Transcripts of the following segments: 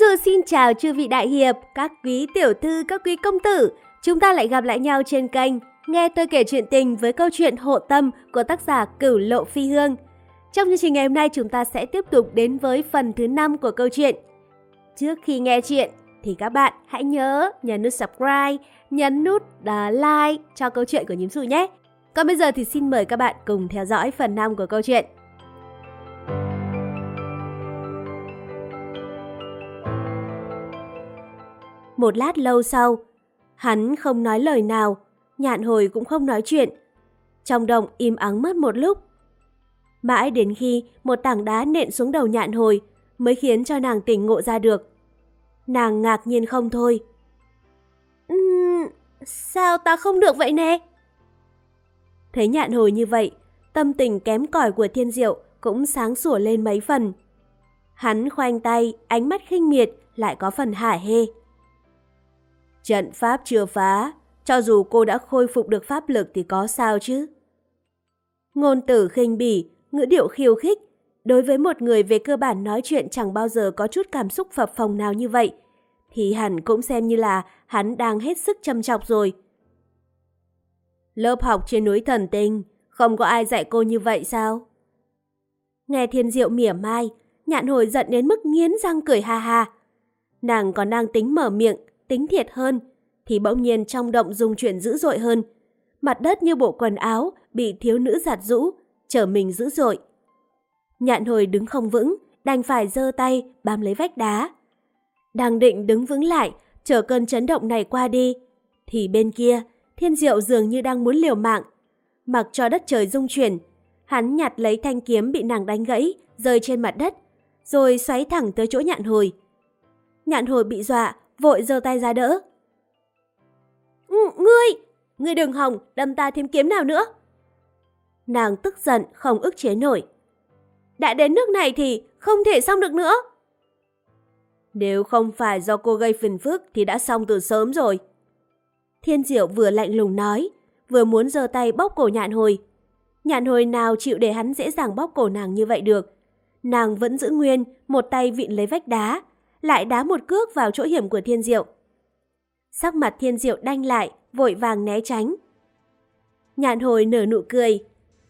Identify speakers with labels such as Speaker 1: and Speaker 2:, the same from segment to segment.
Speaker 1: Nhiễm xin chào chư vị đại hiệp, các quý tiểu thư, các quý công tử. Chúng ta lại gặp lại nhau trên kênh Nghe tôi kể chuyện tình với câu chuyện hộ tâm của tác giả Cửu Lộ Phi Hương. Trong chương trình ngày hôm nay chúng ta sẽ tiếp tục đến với phần thứ 5 của câu chuyện. Trước khi nghe chuyện thì các bạn hãy nhớ nhấn nút subscribe, nhấn nút đá like cho câu chuyện của nhím sù nhé. Còn bây giờ thì xin mời các bạn cùng theo dõi phần 5 của câu chuyện. Một lát lâu sau, hắn không nói lời nào, nhạn hồi cũng không nói chuyện. Trong động im ắng mất một lúc. Mãi đến khi một tảng đá nện xuống đầu nhạn hồi mới khiến cho nàng tỉnh ngộ ra được. Nàng ngạc nhiên không thôi. Uhm, sao ta không được vậy nè? Thấy nhạn hồi như vậy, tâm tình kém cỏi của thiên diệu cũng sáng sủa lên mấy phần. Hắn khoanh tay, ánh mắt khinh miệt, lại có phần hả hê. Trận pháp chưa phá, cho dù cô đã khôi phục được pháp lực thì có sao chứ? Ngôn tử khinh bỉ, ngữ điệu khiêu khích, đối với một người về cơ bản nói chuyện chẳng bao giờ có chút cảm xúc phập phồng nào như vậy, thì hẳn cũng xem như là hắn đang hết sức châm chọc rồi. Lớp học trên núi thần tinh, không có ai dạy cô như vậy sao? Nghe thiên diệu mỉa mai, nhạn hồi giận đến mức nghiến răng cười ha ha. Nàng còn đang tính mở miệng, tính thiệt hơn, thì bỗng nhiên trong động dung chuyển dữ dội hơn. Mặt đất như bộ quần áo bị thiếu nữ giặt rũ, trở mình dữ dội. Nhạn hồi đứng không vững, đành phải giơ tay bám lấy vách đá. Đang định đứng vững lại, chờ cơn chấn động này qua đi, thì bên kia, thiên diệu dường như đang muốn liều mạng. Mặc cho đất trời rung chuyển, hắn nhặt lấy thanh kiếm bị nàng đánh gãy, rơi trên mặt đất, rồi xoáy thẳng tới chỗ nhạn hồi. Nhạn hồi bị dọa, vội giơ tay ra đỡ. Ngươi, ngươi đừng hòng, đâm ta thêm kiếm nào nữa. Nàng tức giận, không ức chế nổi. Đã đến nước này thì không thể xong được nữa. Nếu không phải do cô gây phiền phức thì đã xong từ sớm rồi. Thiên Diệu vừa lạnh lùng nói, vừa muốn giơ tay bóp cổ nhạn hồi. Nhạn hồi nào chịu để hắn dễ dàng bóp cổ nàng như vậy được. Nàng vẫn giữ nguyên, một tay vịn lấy vách đá, lại đá một cước vào chỗ hiểm của Thiên Diệu. Sắc mặt Thiên Diệu đanh lại, vội vàng né tránh. Nhạn hồi nở nụ cười.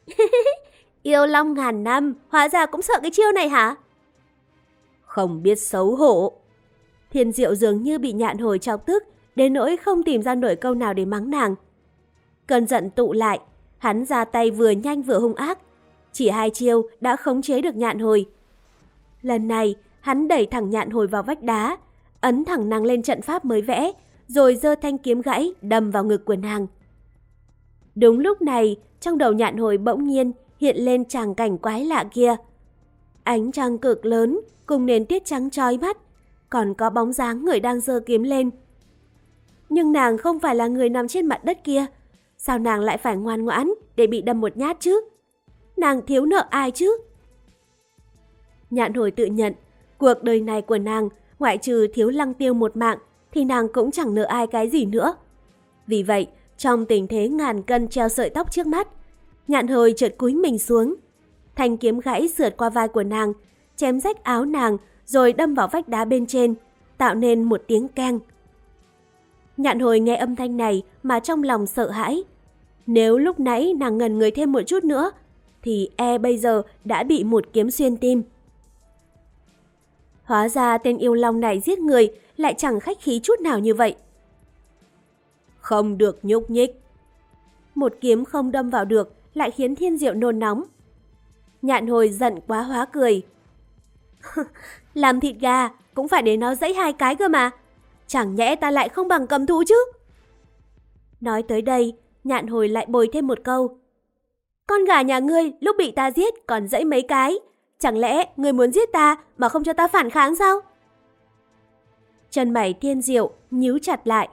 Speaker 1: Yêu long ngàn năm, hóa ra cũng sợ cái chiêu này hả? Không biết xấu hổ. Thiên Diệu dường như bị nhạn hồi chọc tức, đến nỗi không tìm ra nổi câu nào để mắng nàng. Cơn giận tụ lại, hắn ra tay vừa nhanh vừa hung ác. Chỉ hai chiêu đã khống chế được nhạn hồi. Lần này, hắn đẩy thẳng nhạn hồi vào vách đá, ấn thẳng nàng lên trận pháp mới vẽ, rồi giơ thanh kiếm gãy đâm vào ngực của nàng. Đúng lúc này, trong đầu nhạn hồi bỗng nhiên hiện lên tràng cảnh quái lạ kia. Ánh trăng cực lớn cùng nền tiết trắng trói mắt, còn có bóng dáng người đang giơ kiếm lên. Nhưng nàng không phải là người nằm trên mặt đất kia, sao nàng lại phải ngoan ngoãn để bị đâm một nhát chứ? Nàng thiếu nợ ai chứ? Nhạn hồi tự nhận Cuộc đời này của nàng, ngoại trừ thiếu lăng tiêu một mạng, thì nàng cũng chẳng nợ ai cái gì nữa. Vì vậy, trong tình thế ngàn cân treo sợi tóc trước mắt, nhạn hồi chợt cúi mình xuống. Thanh kiếm gãy sượt qua vai của nàng, chém rách áo nàng rồi đâm vào vách đá bên trên, tạo nên một tiếng keng. Nhạn hồi nghe âm thanh này mà trong lòng sợ hãi. Nếu lúc nãy nàng ngần người thêm một chút nữa, thì e bây giờ đã bị một kiếm xuyên tim. Hóa ra tên yêu long này giết người lại chẳng khách khí chút nào như vậy. Không được nhúc nhích. Một kiếm không đâm vào được lại khiến thiên diệu nôn nóng. Nhạn hồi giận quá hóa cười. Làm thịt gà cũng phải để nó dãy hai cái cơ mà. Chẳng nhẽ ta lại không bằng cầm thú chứ. Nói tới đây, nhạn hồi lại bồi thêm một câu. Con gà nhà ngươi lúc bị ta giết còn dãy mấy cái, Chẳng lẽ người muốn giết ta mà không cho ta phản kháng sao? Chân mày thiên diệu nhíu chặt lại.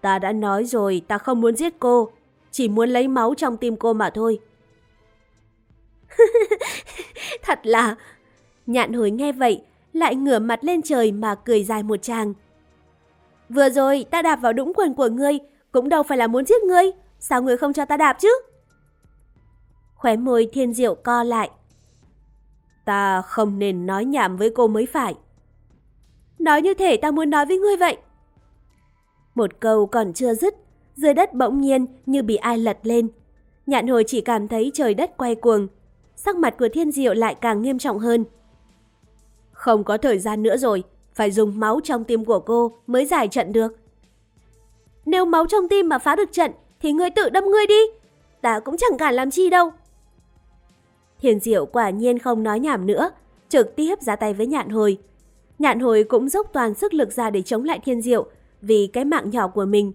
Speaker 1: Ta đã nói rồi ta không muốn giết cô, chỉ muốn lấy máu trong tim cô mà thôi. Thật là... Nhạn hồi nghe vậy, lại ngửa mặt lên trời mà cười dài một tràng. Vừa rồi ta đạp vào đũng quần của ngươi, cũng đâu phải là muốn giết ngươi, sao ngươi không cho ta đạp chứ? Khóe môi thiên diệu co lại, Ta không nên nói nhảm với cô mới phải. Nói như thể ta muốn nói với ngươi vậy. Một câu còn chưa dứt, dưới đất bỗng nhiên như bị ai lật lên. Nhạn hồi chỉ cảm thấy trời đất quay cuồng. Sắc mặt của thiên diệu lại càng nghiêm trọng hơn. Không có thời gian nữa rồi, phải dùng máu trong tim của cô mới giải trận được. Nếu máu trong tim mà phá được trận thì ngươi tự đâm ngươi đi. Ta cũng chẳng cả làm chi đâu. Thiên diệu quả nhiên không nói nhảm nữa, trực tiếp ra tay với nhạn hồi. Nhạn hồi cũng dốc toàn sức lực ra để chống lại thiên diệu vì cái mạng nhỏ của mình.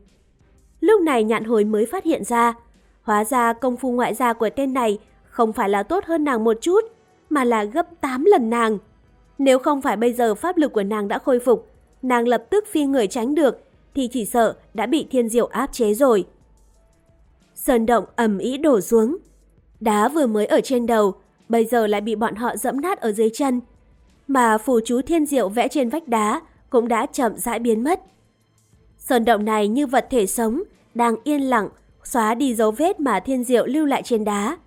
Speaker 1: Lúc này nhạn hồi mới phát hiện ra, hóa ra công phu ngoại gia của tên này không phải là tốt hơn nàng một chút, mà là gấp 8 lần nàng. Nếu không phải bây giờ pháp lực của nàng đã khôi phục, nàng lập tức phi người tránh được, thì chỉ sợ đã bị thiên diệu áp chế rồi. Sơn động ầm ĩ đổ xuống. Đá vừa mới ở trên đầu, bây giờ lại bị bọn họ dẫm nát ở dưới chân. Mà phù chú thiên diệu vẽ trên vách đá cũng đã chậm rãi biến mất. Sơn động này như vật thể sống, đang yên lặng, xóa đi dấu vết mà thiên diệu lưu lại trên đá.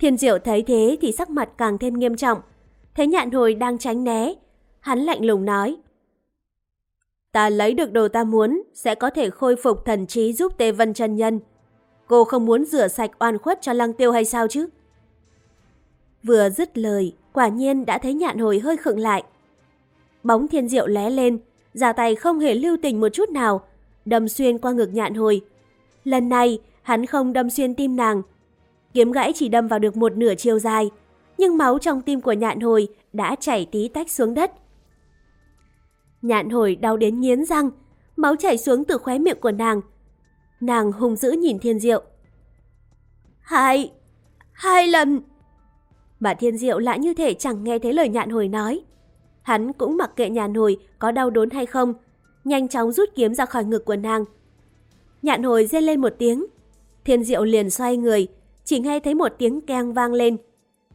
Speaker 1: Thiên diệu thấy thế thì sắc mặt càng thêm nghiêm trọng. Thấy nhạn hồi đang tránh né, hắn lạnh lùng nói. Ta lấy được đồ ta muốn, sẽ có thể khôi phục thần trí giúp Tê Vân chân Nhân. Cô không muốn rửa sạch oan khuất cho lăng tiêu hay sao chứ? Vừa dứt lời, quả nhiên đã thấy nhạn hồi hơi khựng lại. Bóng thiên diệu lé lên, giả tay không hề lưu tình một chút nào, đâm xuyên qua ngực nhạn hồi. Lần này, hắn không đâm xuyên tim nàng. Kiếm gãy chỉ đâm vào được một nửa chiều dài, nhưng máu trong tim của nhạn hồi đã chảy tí tách xuống đất. Nhạn hồi đau đến nghiến răng, máu chảy xuống từ khóe miệng của nàng. Nàng hung dữ nhìn thiên diệu. Hai, hai lần. Bà thiên diệu lại như thể chẳng nghe thấy lời nhạn hồi nói. Hắn cũng mặc kệ nhạn hồi có đau đớn hay không, nhanh chóng rút kiếm ra khỏi ngực của nàng. Nhạn hồi rên lên một tiếng, thiên diệu liền xoay người, chỉ nghe thấy một tiếng keng vang lên.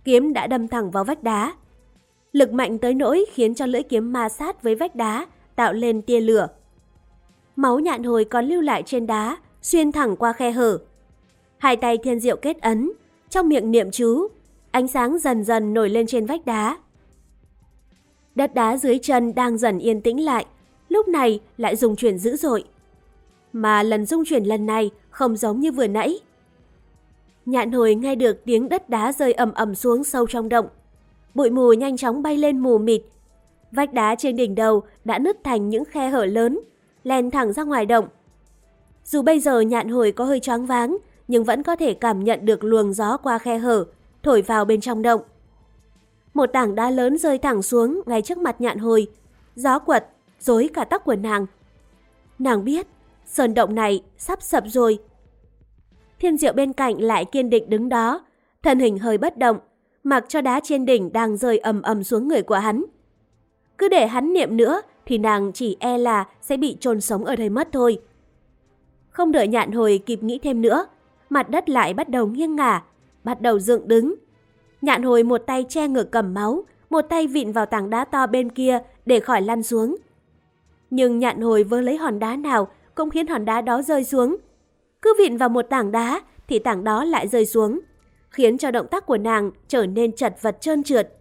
Speaker 1: Kiếm đã đâm thẳng vào vách đá. Lực mạnh tới nỗi khiến cho lưỡi kiếm ma sát với vách đá, tạo lên tia lửa. Máu nhạn hồi còn lưu lại trên đá, xuyên thẳng qua khe hở. Hai tay thiên diệu kết ấn, trong miệng niệm chú, ánh sáng dần dần nổi lên trên vách đá. Đất đá dưới chân đang dần yên tĩnh lại, lúc này lại dùng chuyển dữ dội. Mà lần dung chuyển lần này không giống như vừa nãy. Nhạn hồi nghe được tiếng đất đá rơi ầm ầm xuống sâu trong động. Bụi mù nhanh chóng bay lên mù mịt. Vách đá trên đỉnh đầu đã nứt thành những khe hở lớn, len thẳng ra ngoài động. Dù bây giờ nhạn hồi có hơi choáng váng, nhưng vẫn có thể cảm nhận được luồng gió qua khe hở, thổi vào bên trong động. Một tảng đá lớn rơi thẳng xuống ngay trước mặt nhạn hồi. Gió quật, rối cả tóc của nàng. Nàng biết, sơn động này sắp sập rồi. Thiên diệu bên cạnh lại kiên định đứng đó, thân hình hơi bất động, mặc cho đá trên đỉnh đang rơi ầm ầm xuống người của hắn. Cứ để hắn niệm nữa thì nàng chỉ e là sẽ bị trôn sống ở đây mất thôi. Không đợi nhạn hồi kịp nghĩ thêm nữa, mặt đất lại bắt đầu nghiêng ngả, bắt đầu dựng đứng. Nhạn hồi một tay che ngực cầm máu, một tay vịn vào tảng đá to bên kia để khỏi lăn xuống. Nhưng nhạn hồi vơ lấy hòn đá nào cũng khiến hòn đá đó rơi xuống. Cứ vịn vào một tảng đá thì tảng đó lại rơi xuống, khiến cho động tác của nàng trở nên chật vật trơn trượt.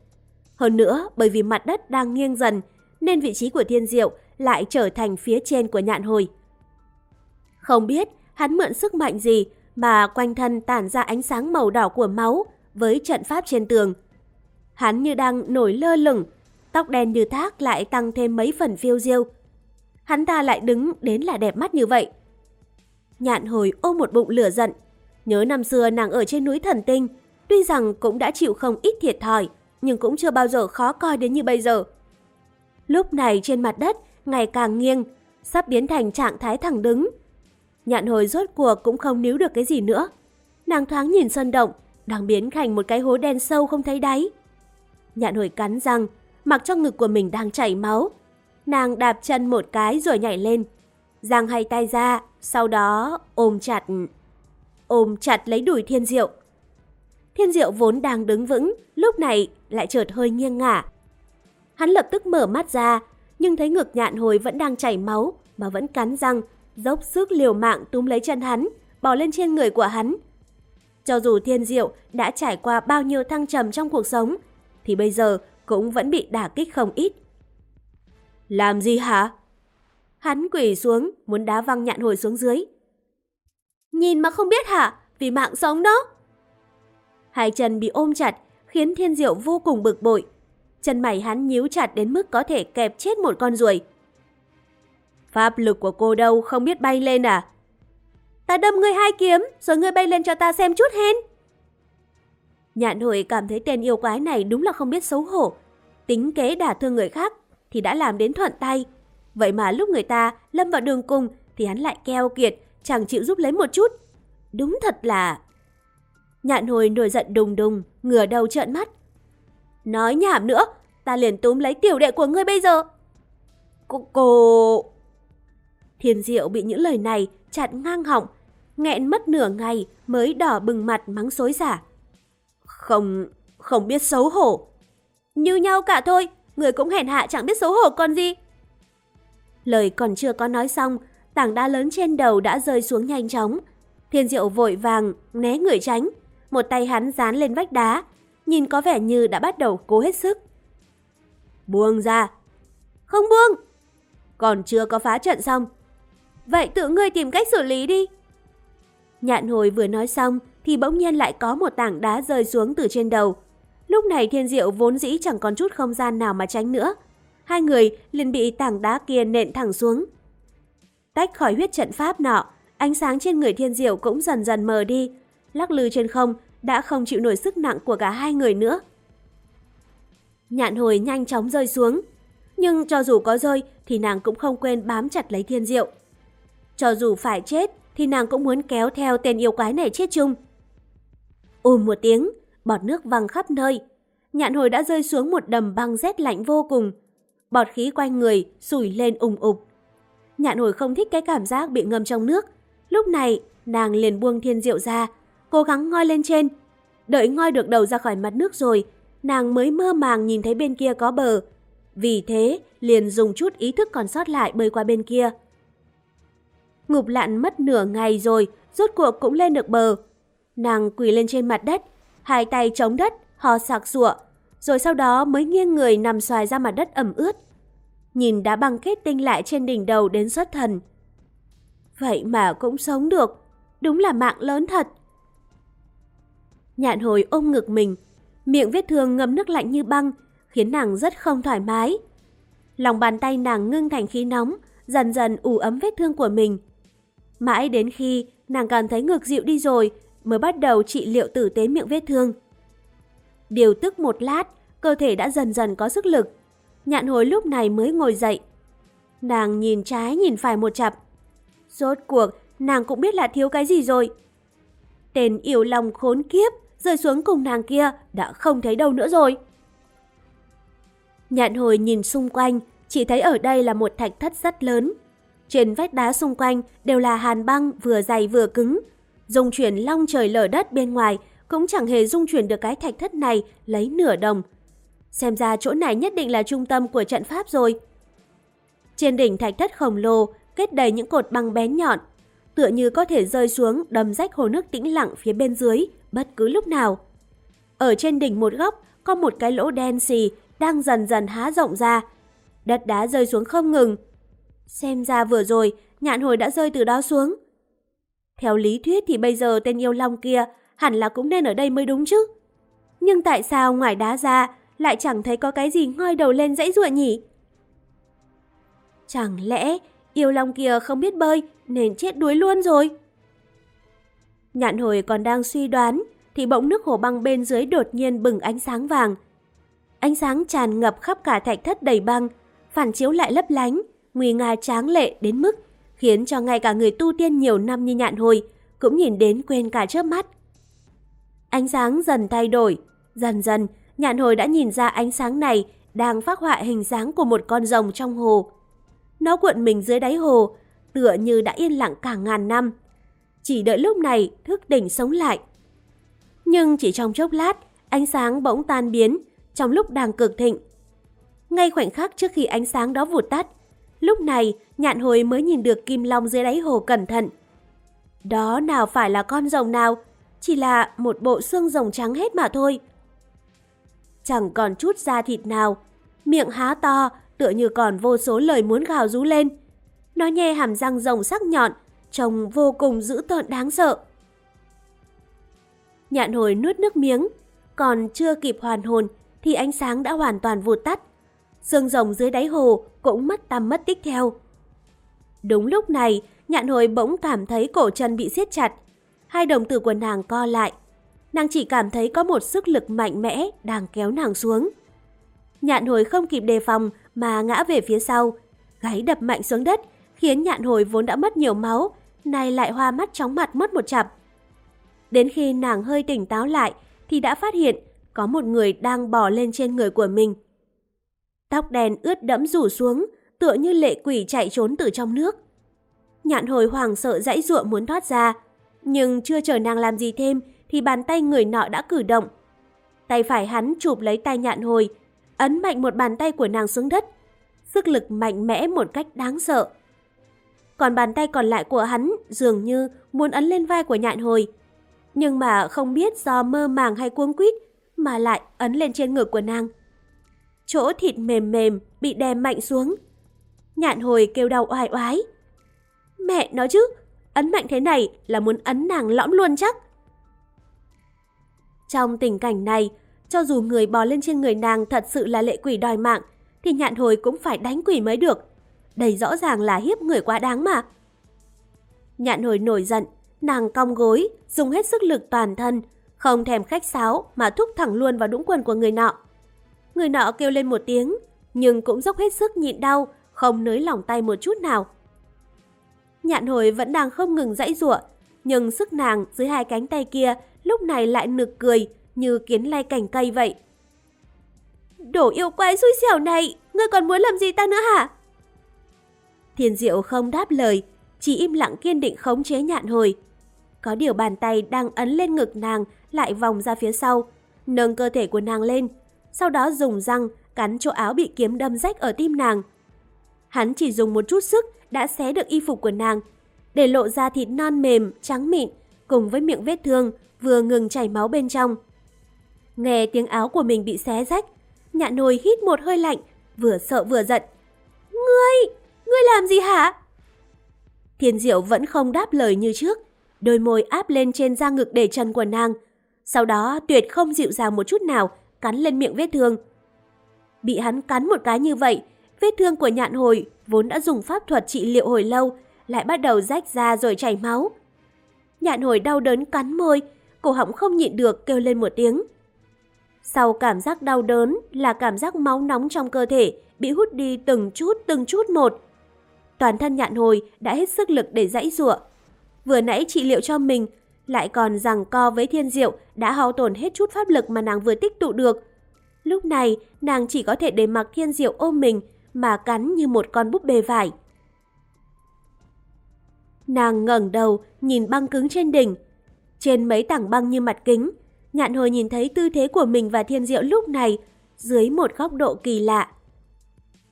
Speaker 1: Hơn nữa, bởi vì mặt đất đang nghiêng dần, nên vị trí của thiên diệu lại trở thành phía trên của nhạn hồi. Không biết hắn mượn sức mạnh gì mà quanh thân tản ra ánh sáng màu đỏ của máu với trận pháp trên tường. Hắn như đang nổi lơ lửng, tóc đen như thác lại tăng thêm mấy phần phiêu diêu. Hắn ta lại đứng đến là đẹp mắt như vậy. Nhạn hồi ôm một bụng lửa giận. Nhớ năm xưa nàng ở trên núi thần tinh, tuy rằng cũng đã chịu không ít thiệt thòi, nhưng cũng chưa bao giờ khó coi đến như bây giờ. Lúc này trên mặt đất ngày càng nghiêng, sắp biến thành trạng thái thẳng đứng. Nhạn hồi rốt cuộc cũng không níu được cái gì nữa. Nàng thoáng nhìn sân động, đang biến thành một cái hố đen sâu không thấy đáy. Nhạn hồi cắn răng, mặc cho ngực của mình đang chảy máu. Nàng đạp chân một cái rồi nhảy lên. Giang hai tay ra, sau đó ôm chặt. Ôm chặt lấy đùi thiên diệu. Thiên diệu vốn đang đứng vững, lúc này lại chợt hơi nghiêng ngả. Hắn lập tức mở mắt ra, nhưng thấy ngực nhạn hồi vẫn đang chảy máu, mà vẫn cắn răng, dốc sức liều mạng túm lấy chân hắn, bỏ lên trên người của hắn. Cho dù thiên diệu đã trải qua bao nhiêu thăng trầm trong cuộc sống, thì bây giờ cũng vẫn bị đả kích không ít. Làm gì hả? Hắn quỳ xuống, muốn đá văng nhạn hồi xuống dưới. Nhìn mà không biết hả? Vì mạng sống đó. Hai chân bị ôm chặt, khiến thiên diệu vô cùng bực bội. Chân mày hắn nhíu chặt đến mức có thể kẹp chết một con ruồi. Pháp lực của cô đâu không biết bay lên à? Ta đâm ngươi hai kiếm, rồi ngươi bay lên cho ta xem chút hen. Nhạn hồi cảm thấy tên yêu quái này đúng là không biết xấu hổ. Tính kế đả thương người khác thì đã làm đến thuận tay. Vậy mà lúc người ta lâm vào đường cùng thì hắn lại keo kiệt, chẳng chịu giúp lấy một chút. Đúng thật là... Nhạn hồi nổi giận đùng đùng, ngửa đầu trợn mắt. Nói nhảm nữa, ta liền túm lấy tiểu đệ của ngươi bây giờ. Cô... cô... Thiên diệu bị những lời này chặn ngang họng, nghẹn mất nửa ngày mới đỏ bừng mặt mắng xối xả. Không, không biết xấu hổ. Như nhau cả thôi, người cũng hèn hạ chẳng biết xấu hổ còn gì. Lời còn chưa có nói xong, tảng đá lớn trên đầu đã rơi xuống nhanh chóng. Thiên diệu vội vàng, né người tránh. Một tay hắn dán lên vách đá, nhìn có vẻ như đã bắt đầu cố hết sức. Buông ra. Không buông. Còn chưa có phá trận xong. Vậy tự ngươi tìm cách xử lý đi. Nhạn hồi vừa nói xong thì bỗng nhiên lại có một tảng đá rơi xuống từ trên đầu. Lúc này thiên diệu vốn dĩ chẳng còn chút không gian nào mà tránh nữa. Hai người liền bị tảng đá kia nện thẳng xuống. Tách khỏi huyết trận pháp nọ, ánh sáng trên người thiên diệu cũng dần dần mờ đi. Lắc lư trên không đã không chịu nổi sức nặng của cả hai người nữa. Nhạn hồi nhanh chóng rơi xuống. Nhưng cho dù có rơi thì nàng cũng không quên bám chặt lấy thiên diệu. Cho dù phải chết thì nàng cũng muốn kéo theo tên yêu quái này chết chung. Ôm một tiếng, bọt nước văng khắp nơi. Nhạn hồi đã rơi xuống một đầm băng rét lạnh vô cùng. Bọt khí quanh người sủi lên ùng ục. Nhạn hồi không thích cái cảm giác bị ngâm trong nước. Lúc này, nàng liền buông thiên diệu ra, cố gắng ngoi lên trên. Đợi ngoi được đầu ra khỏi mặt nước rồi, nàng mới mơ màng nhìn thấy bên kia có bờ. Vì thế, liền dùng chút ý thức còn sót lại bơi qua bên kia. Ngụp lặn mất nửa ngày rồi, rốt cuộc cũng lên được bờ. Nàng quỳ lên trên mặt đất, hai tay chống đất, hò sạc sụa, rồi sau đó mới nghiêng người nằm xoài ra mặt đất ẩm ướt. Nhìn đá băng kết tinh lại trên đỉnh đầu đến xuất thần. Vậy mà cũng sống được, đúng là mạng lớn thật. Nhạn hồi ôm ngực mình, miệng vết thương ngấm nước lạnh như băng, khiến nàng rất không thoải mái. Lòng bàn tay nàng ngưng thành khí nóng, dần dần ủ ấm vết thương của mình. Mãi đến khi nàng cảm thấy ngược dịu đi rồi mới bắt đầu trị liệu tử tế miệng vết thương. Điều tức một lát, cơ thể đã dần dần có sức lực. Nhạn hồi lúc này mới ngồi dậy. Nàng nhìn trái nhìn phải một chặp. Rốt cuộc, nàng cũng biết là thiếu cái gì rồi. Tên yêu lòng khốn kiếp rơi xuống cùng nàng kia đã không thấy đâu nữa rồi. Nhạn hồi nhìn xung quanh, chỉ thấy ở đây là một thạch thất rất lớn. Trên vách đá xung quanh đều là hàn băng vừa dày vừa cứng. Dung chuyển long trời lở đất bên ngoài cũng chẳng hề dung chuyển được cái thạch thất này lấy nửa đồng. Xem ra chỗ này nhất định là trung tâm của trận pháp rồi. Trên đỉnh thạch thất khổng lồ kết đầy những cột băng bén nhọn, tựa như có thể rơi xuống đầm rách hồ nước tĩnh lặng phía bên dưới bất cứ lúc nào. Ở trên đỉnh một góc có một cái lỗ đen xì đang dần dần há rộng ra. Đất đá rơi xuống không ngừng, Xem ra vừa rồi, nhạn hồi đã rơi từ đó xuống. Theo lý thuyết thì bây giờ tên yêu long kia hẳn là cũng nên ở đây mới đúng chứ. Nhưng tại sao ngoài đá ra lại chẳng thấy có cái gì ngoi đầu lên dãy ruộng nhỉ? Chẳng lẽ yêu long kia không biết bơi nên chết đuối luôn rồi? Nhạn hồi còn đang suy đoán thì bỗng nước hồ băng bên dưới đột nhiên bừng ánh sáng vàng. Ánh sáng tràn ngập khắp cả thạch thất đầy băng, phản chiếu lại lấp lánh, nguy nga tráng lệ đến mức khiến cho ngay cả người tu tiên nhiều năm như nhạn hồi cũng nhìn đến quên cả chớp mắt. Ánh sáng dần thay đổi, dần dần nhạn hồi đã nhìn ra ánh sáng này đang phát họa hình dáng của một con rồng trong hồ. Nó cuộn mình dưới đáy hồ, tựa như đã yên lặng cả ngàn năm. Chỉ đợi lúc này thức đỉnh sống lại. Nhưng chỉ trong chốc lát, ánh sáng bỗng tan biến trong lúc đang cực thịnh. Ngay khoảnh khắc trước khi ánh sáng đó vụt tắt, Lúc này, nhạn hồi mới nhìn được kim long dưới đáy hồ cẩn thận. Đó nào phải là con rồng nào, chỉ là một bộ xương rồng trắng hết mà thôi. Chẳng còn chút da thịt nào, miệng há to, tựa như còn vô số lời muốn gào rú lên. Nó nhe hàm răng rồng sắc nhọn, trông vô cùng dữ tợn đáng sợ. Nhạn hồi nuốt nước miếng, còn chưa kịp hoàn hồn thì ánh sáng đã hoàn toàn vụt tắt xương rồng dưới đáy hồ cũng mất tăm mất tích theo. Đúng lúc này, nhạn hồi bỗng cảm thấy cổ chân bị siết chặt. Hai đồng tử của nàng co lại. Nàng chỉ cảm thấy có một sức lực mạnh mẽ đang kéo nàng xuống. Nhạn hồi không kịp đề phòng mà ngã về phía sau. Gáy đập mạnh xuống đất, khiến nhạn hồi vốn đã mất nhiều máu, nay lại hoa mắt chóng mặt mất một chặp. Đến khi nàng hơi tỉnh táo lại thì đã phát hiện có một người đang bò lên trên người của mình. Tóc đen ướt đẫm rủ xuống, tựa như lệ quỷ chạy trốn từ trong nước. Nhạn hồi hoàng sợ dãy ruộng muốn thoát ra, nhưng chưa chờ nàng làm gì thêm thì bàn tay người nọ đã cử động. Tay phải hắn chụp lấy tay nhạn hồi, ấn mạnh một bàn tay của nàng xuống đất. Sức lực mạnh mẽ một cách đáng sợ. Còn bàn tay còn lại của hắn dường như muốn ấn lên vai của nhạn hồi. Nhưng mà không biết do mơ màng hay cuống quýt mà lại ấn lên trên ngực của nàng. Chỗ thịt mềm mềm bị đè mạnh xuống. Nhạn hồi kêu đau oai oái. Mẹ nói chứ, ấn mạnh thế này là muốn ấn nàng lõm luôn chắc. Trong tình cảnh này, cho dù người bò lên trên người nàng thật sự là lệ quỷ đòi mạng, thì nhạn hồi cũng phải đánh quỷ mới được. Đây rõ ràng là hiếp người quá đáng mà. Nhạn hồi nổi giận, nàng cong gối, dùng hết sức lực toàn thân, không thèm khách sáo mà thúc thẳng luôn vào đũng quần của người nọ. Người nọ kêu lên một tiếng, nhưng cũng dốc hết sức nhịn đau, không nới lỏng tay một chút nào. Nhạn hồi vẫn đang không ngừng dãy giụa, nhưng sức nàng dưới hai cánh tay kia lúc này lại nực cười như kiến lay cành cây vậy. Đổ yêu quái xui xẻo này, ngươi còn muốn làm gì ta nữa hả? Thiên diệu không đáp lời, chỉ im lặng kiên định khống chế nhạn hồi. Có điều bàn tay đang ấn lên ngực nàng lại vòng ra phía sau, nâng cơ thể của nàng lên, sau đó dùng răng cắn chỗ áo bị kiếm đâm rách ở tim nàng. Hắn chỉ dùng một chút sức đã xé được y phục của nàng, để lộ ra thịt non mềm, trắng mịn, cùng với miệng vết thương vừa ngừng chảy máu bên trong. Nghe tiếng áo của mình bị xé rách, nhạ nồi hít một hơi lạnh, vừa sợ vừa giận. Ngươi, ngươi làm gì hả? Thiên diệu vẫn không đáp lời như trước, đôi môi áp lên trên da ngực để chân của nàng. Sau đó tuyệt không dịu dàng một chút nào, cắn lên miệng vết thương. Bị hắn cắn một cái như vậy, vết thương của nhạn hồi vốn đã dùng pháp thuật trị liệu hồi lâu, lại bắt đầu rách ra rồi chảy máu. Nhạn hồi đau đớn cắn môi, cổ họng không nhịn được kêu lên một tiếng. Sau cảm giác đau đớn là cảm giác máu nóng trong cơ thể bị hút đi từng chút từng chút một. Toàn thân nhạn hồi đã hết sức lực để dãy rụa. Vừa nãy trị liệu cho mình, lại còn rằng co với thiên diệu đã hao tổn hết chút pháp lực mà nàng vừa tích tụ được. Lúc này, nàng chỉ có thể để mặc thiên diệu ôm mình mà cắn như một con búp bê vải. Nàng ngẩng đầu, nhìn băng cứng trên đỉnh. Trên mấy tảng băng như mặt kính, nhạn hồi nhìn thấy tư thế của mình và thiên diệu lúc này dưới một góc độ kỳ lạ.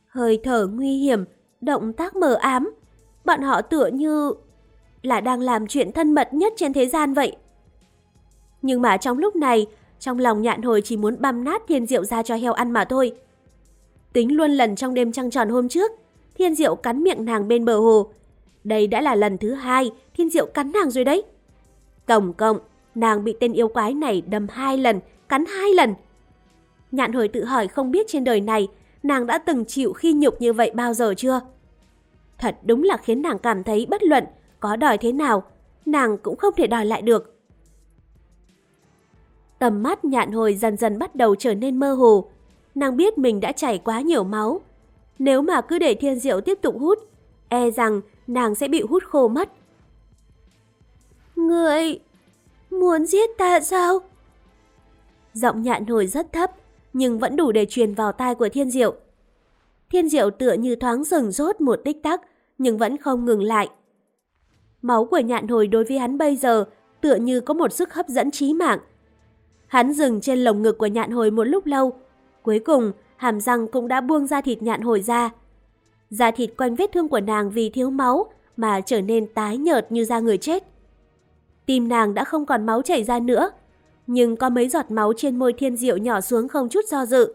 Speaker 1: Hơi thở nguy hiểm, động tác mờ ám, bọn họ tựa như là đang làm chuyện thân mật nhất trên thế gian vậy. Nhưng mà trong lúc này, trong lòng nhạn hồi chỉ muốn băm nát thiên diệu ra cho heo ăn mà thôi. Tính luôn lần trong đêm trăng tròn hôm trước, thiên diệu cắn miệng nàng bên bờ hồ. Đây đã là lần thứ hai thiên diệu cắn nàng rồi đấy. Tổng cộng, nàng bị tên yêu quái này đâm hai lần, cắn hai lần. Nhạn hồi tự hỏi không biết trên đời này nàng đã từng chịu khi nhục như vậy bao giờ chưa? Thật đúng là khiến nàng cảm thấy bất luận có đòi thế nào, nàng cũng không thể đòi lại được. Tầm mắt nhạn hồi dần dần bắt đầu trở nên mơ hồ. Nàng biết mình đã chảy quá nhiều máu. Nếu mà cứ để thiên diệu tiếp tục hút, e rằng nàng sẽ bị hút khô mất. Người muốn giết ta sao? Giọng nhạn hồi rất thấp, nhưng vẫn đủ để truyền vào tai của thiên diệu. Thiên diệu tựa như thoáng dừng rốt một tích tắc, nhưng vẫn không ngừng lại. Máu của nhạn hồi đối với hắn bây giờ tựa như có một sức hấp dẫn trí mạng. Hắn dừng trên lồng ngực của nhạn hồi một lúc lâu. Cuối cùng, hàm răng cũng đã buông ra thịt nhạn hồi ra. Da thịt quanh vết thương của nàng vì thiếu máu mà trở nên tái nhợt như da người chết. Tim nàng đã không còn máu chảy ra nữa, nhưng có mấy giọt máu trên môi thiên diệu nhỏ xuống không chút do dự.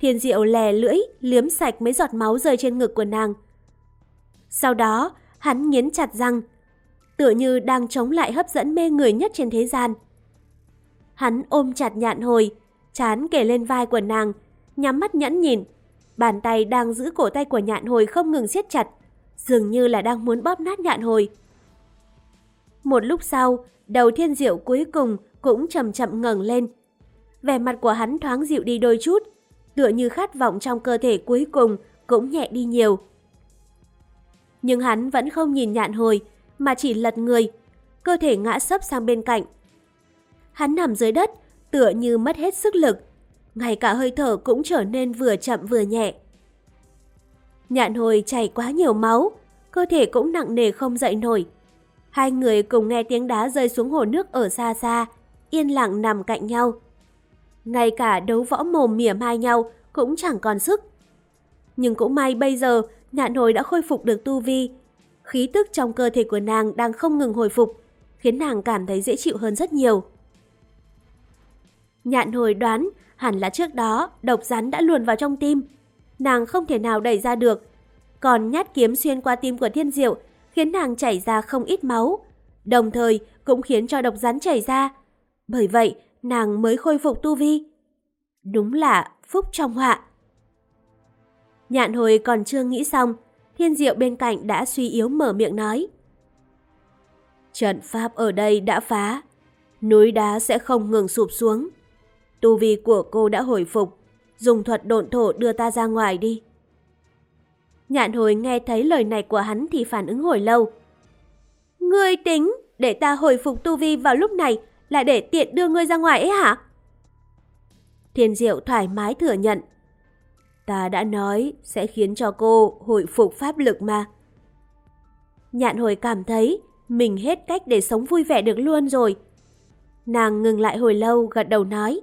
Speaker 1: Thiên diệu lè lưỡi, liếm sạch mấy giọt máu rơi trên ngực của nàng. Sau đó, hắn nghiến chặt răng, tựa như đang chống lại hấp dẫn mê người nhất trên thế gian. Hắn ôm chặt nhạn hồi, chán kể lên vai của nàng, nhắm mắt nhẫn nhìn. Bàn tay đang giữ cổ tay của nhạn hồi không ngừng siết chặt, dường như là đang muốn bóp nát nhạn hồi. Một lúc sau, đầu thiên diệu cuối cùng cũng chậm chậm ngẩng lên. Vẻ mặt của hắn thoáng dịu đi đôi chút, tựa như khát vọng trong cơ thể cuối cùng cũng nhẹ đi nhiều. Nhưng hắn vẫn không nhìn nhạn hồi, mà chỉ lật người, cơ thể ngã sấp sang bên cạnh. Hắn nằm dưới đất, tựa như mất hết sức lực, ngay cả hơi thở cũng trở nên vừa chậm vừa nhẹ. Nhạn hồi chảy quá nhiều máu, cơ thể cũng nặng nề không dậy nổi. Hai người cùng nghe tiếng đá rơi xuống hồ nước ở xa xa, yên lặng nằm cạnh nhau. Ngay cả đấu võ mồm mỉa mai nhau cũng chẳng còn sức. Nhưng cũng may bây giờ nhạn hồi đã khôi phục được tu vi. Khí tức trong cơ thể của nàng đang không ngừng hồi phục, khiến nàng cảm thấy dễ chịu hơn rất nhiều. Nhạn hồi đoán hẳn là trước đó độc rắn đã luồn vào trong tim. Nàng không thể nào đẩy ra được. Còn nhát kiếm xuyên qua tim của thiên diệu khiến nàng chảy ra không ít máu. Đồng thời cũng khiến cho độc rắn chảy ra. Bởi vậy nàng mới khôi phục tu vi. Đúng là phúc trong họa. Nhạn hồi còn chưa nghĩ xong, thiên diệu bên cạnh đã suy yếu mở miệng nói. Trận pháp ở đây đã phá, núi đá sẽ không ngừng sụp xuống. Tu vi của cô đã hồi phục, dùng thuật độn thổ đưa ta ra ngoài đi. Nhạn hồi nghe thấy lời này của hắn thì phản ứng hồi lâu. Ngươi tính để ta hồi phục tu vi vào lúc này là để tiện đưa ngươi ra ngoài ấy hả? Thiên Diệu thoải mái thừa nhận. Ta đã nói sẽ khiến cho cô hồi phục pháp lực mà. Nhạn hồi cảm thấy mình hết cách để sống vui vẻ được luôn rồi. Nàng ngừng lại hồi lâu gật đầu nói.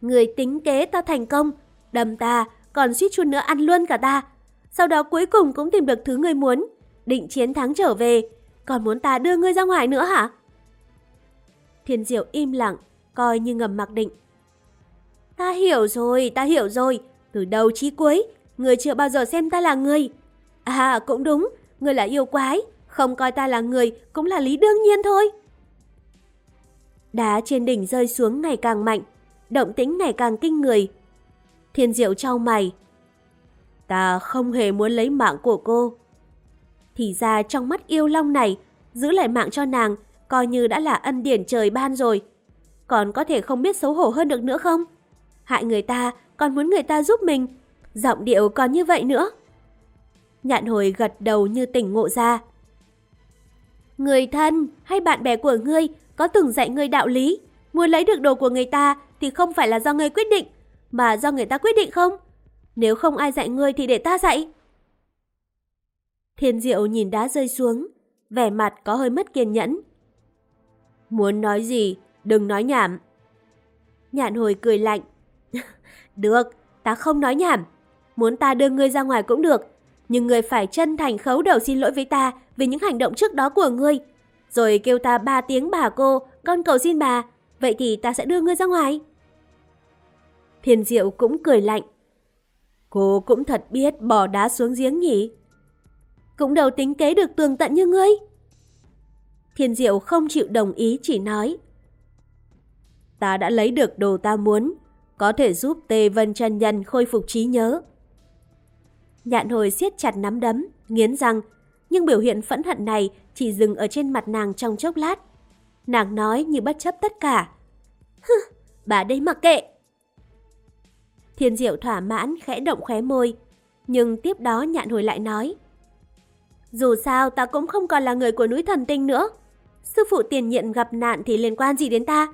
Speaker 1: Người tính kế ta thành công, đâm ta, còn suýt chút nữa ăn luôn cả ta. Sau đó cuối cùng cũng tìm được thứ ngươi muốn, định chiến thắng trở về, còn muốn ta đưa ngươi ra ngoài nữa hả? Thiên Diệu im lặng, coi như ngầm mặc định. Ta hiểu rồi, ta hiểu rồi, từ đầu chí cuối, người chưa bao giờ xem ta là người. À, cũng đúng, người là yêu quái, không coi ta là người cũng là lý đương nhiên thôi. Đá trên đỉnh rơi xuống ngày càng mạnh, động tĩnh ngày càng kinh người. Thiên diệu trao mày. Ta không hề muốn lấy mạng của cô. Thì ra trong mắt yêu long này, giữ lại mạng cho nàng coi như đã là ân điển trời ban rồi. Còn có thể không biết xấu hổ hơn được nữa không? Hại người ta, còn muốn người ta giúp mình. Giọng điệu còn như vậy nữa. Nhạn hồi gật đầu như tỉnh ngộ ra. Người thân hay bạn bè của ngươi có từng dạy ngươi đạo lý. Muốn lấy được đồ của người ta thì không phải là do ngươi quyết định, mà do người ta quyết định không? Nếu không ai dạy ngươi thì để ta dạy. Thiên diệu nhìn đá rơi xuống, vẻ mặt có hơi mất kiên nhẫn. Muốn nói gì, đừng nói nhảm. Nhạn hồi cười lạnh được, ta không nói nhảm. Muốn ta đưa ngươi ra ngoài cũng được, nhưng ngươi phải chân thành khấu đầu xin lỗi với ta vì những hành động trước đó của ngươi. Rồi kêu ta ba tiếng bà cô, con cầu xin bà, vậy thì ta sẽ đưa ngươi ra ngoài. Thiên Diệu cũng cười lạnh. Cô cũng thật biết bỏ đá xuống giếng nhỉ? Cũng đầu tính kế được tường tận như ngươi. Thiên Diệu không chịu đồng ý chỉ nói. Ta đã lấy được đồ ta muốn, có thể giúp Tề Vân chân Nhân khôi phục trí nhớ. Nhạn hồi siết chặt nắm đấm, nghiến răng, nhưng biểu hiện phẫn hận này chỉ dừng ở trên mặt nàng trong chốc lát. Nàng nói như bất chấp tất cả. Hừ, bà đây mặc kệ. Thiên diệu thỏa mãn khẽ động khóe môi, nhưng tiếp đó nhạn hồi lại nói. Dù sao ta cũng không còn là người của núi thần tinh nữa. Sư phụ tiền nhiệm gặp nạn thì liên quan gì đến ta?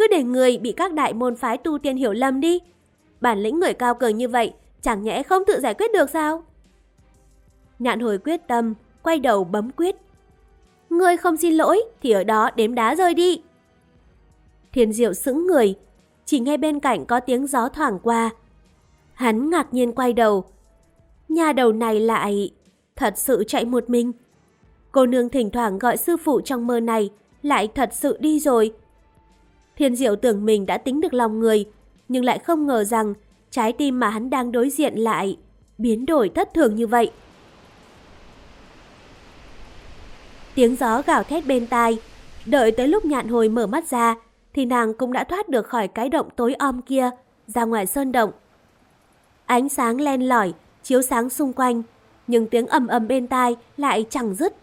Speaker 1: Cứ để người bị các đại môn phái tu tiên hiểu lầm đi. Bản lĩnh người cao cường như vậy, chẳng nhẽ không tự giải quyết được sao? Nhạn hồi quyết tâm, quay đầu bấm quyết. Ngươi không xin lỗi thì ở đó đếm đá rơi đi. Thiên diệu sững người, chỉ nghe bên cạnh có tiếng gió thoảng qua. Hắn ngạc nhiên quay đầu. Nhà đầu này lại thật sự chạy một mình. Cô nương thỉnh thoảng gọi sư phụ trong mơ này lại thật sự đi rồi. Thiên diệu tưởng mình đã tính được lòng người, nhưng lại không ngờ rằng trái tim mà hắn đang đối diện lại biến đổi thất thường như vậy. Tiếng gió gào thét bên tai, đợi tới lúc nhạn hồi mở mắt ra thì nàng cũng đã thoát được khỏi cái động tối om kia, ra ngoài sơn động. Ánh sáng len lỏi, chiếu sáng xung quanh, nhưng tiếng ầm ầm bên tai lại chẳng dứt.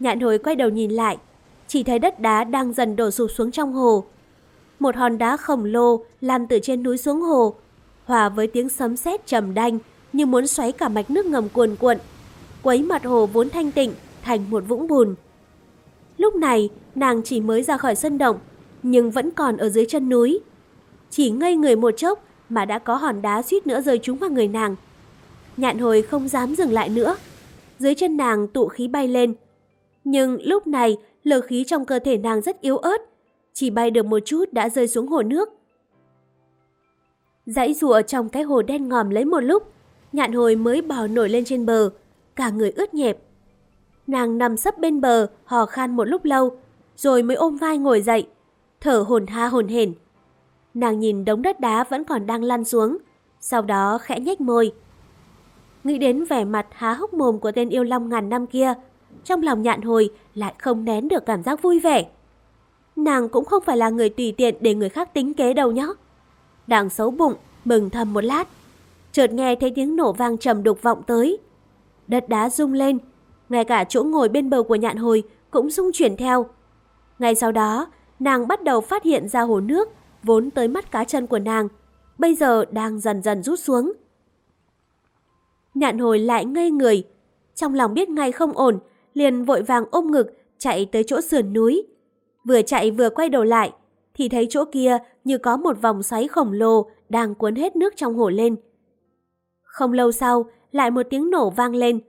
Speaker 1: Nhạn hồi quay đầu nhìn lại, chỉ thấy đất đá đang dần đổ sụp xuống trong hồ. Một hòn đá khổng lồ lăn từ trên núi xuống hồ, hòa với tiếng sấm sét trầm đanh như muốn xoáy cả mạch nước ngầm cuồn cuộn, quấy mặt hồ vốn thanh tịnh thành một vũng bùn. Lúc này, nàng chỉ mới ra khỏi sân động, nhưng vẫn còn ở dưới chân núi. Chỉ ngây người một chốc mà đã có hòn đá suýt nữa rơi trúng vào người nàng. Nhạn hồi không dám dừng lại nữa. Dưới chân nàng tụ khí bay lên. Nhưng lúc này, lờ khí trong cơ thể nàng rất yếu ớt. Chỉ bay được một chút đã rơi xuống hồ nước. Dãy rùa trong cái hồ đen ngòm lấy một lúc, nhạn hồi mới bò nổi lên trên bờ, cả người ướt nhẹp. Nàng nằm sấp bên bờ, hò khan một lúc lâu, rồi mới ôm vai ngồi dậy, thở hồn ha hồn hển. Nàng nhìn đống đất đá vẫn còn đang lăn xuống, sau đó khẽ nhếch môi. Nghĩ đến vẻ mặt há hốc mồm của tên yêu long ngàn năm kia, trong lòng nhạn hồi lại không nén được cảm giác vui vẻ. Nàng cũng không phải là người tùy tiện để người khác tính kế đâu nhé. Đang xấu bụng, mừng thầm một lát. Chợt nghe thấy tiếng nổ vang trầm đục vọng tới. Đất đá rung lên, ngay cả chỗ ngồi bên bờ của nhạn hồi cũng rung chuyển theo. Ngay sau đó, nàng bắt đầu phát hiện ra hồ nước vốn tới mắt cá chân của nàng, bây giờ đang dần dần rút xuống. Nhạn hồi lại ngây người, trong lòng biết ngay không ổn, liền vội vàng ôm ngực chạy tới chỗ sườn núi. Vừa chạy vừa quay đầu lại, thì thấy chỗ kia như có một vòng xoáy khổng lồ đang cuốn hết nước trong hồ lên. Không lâu sau, lại một tiếng nổ vang lên.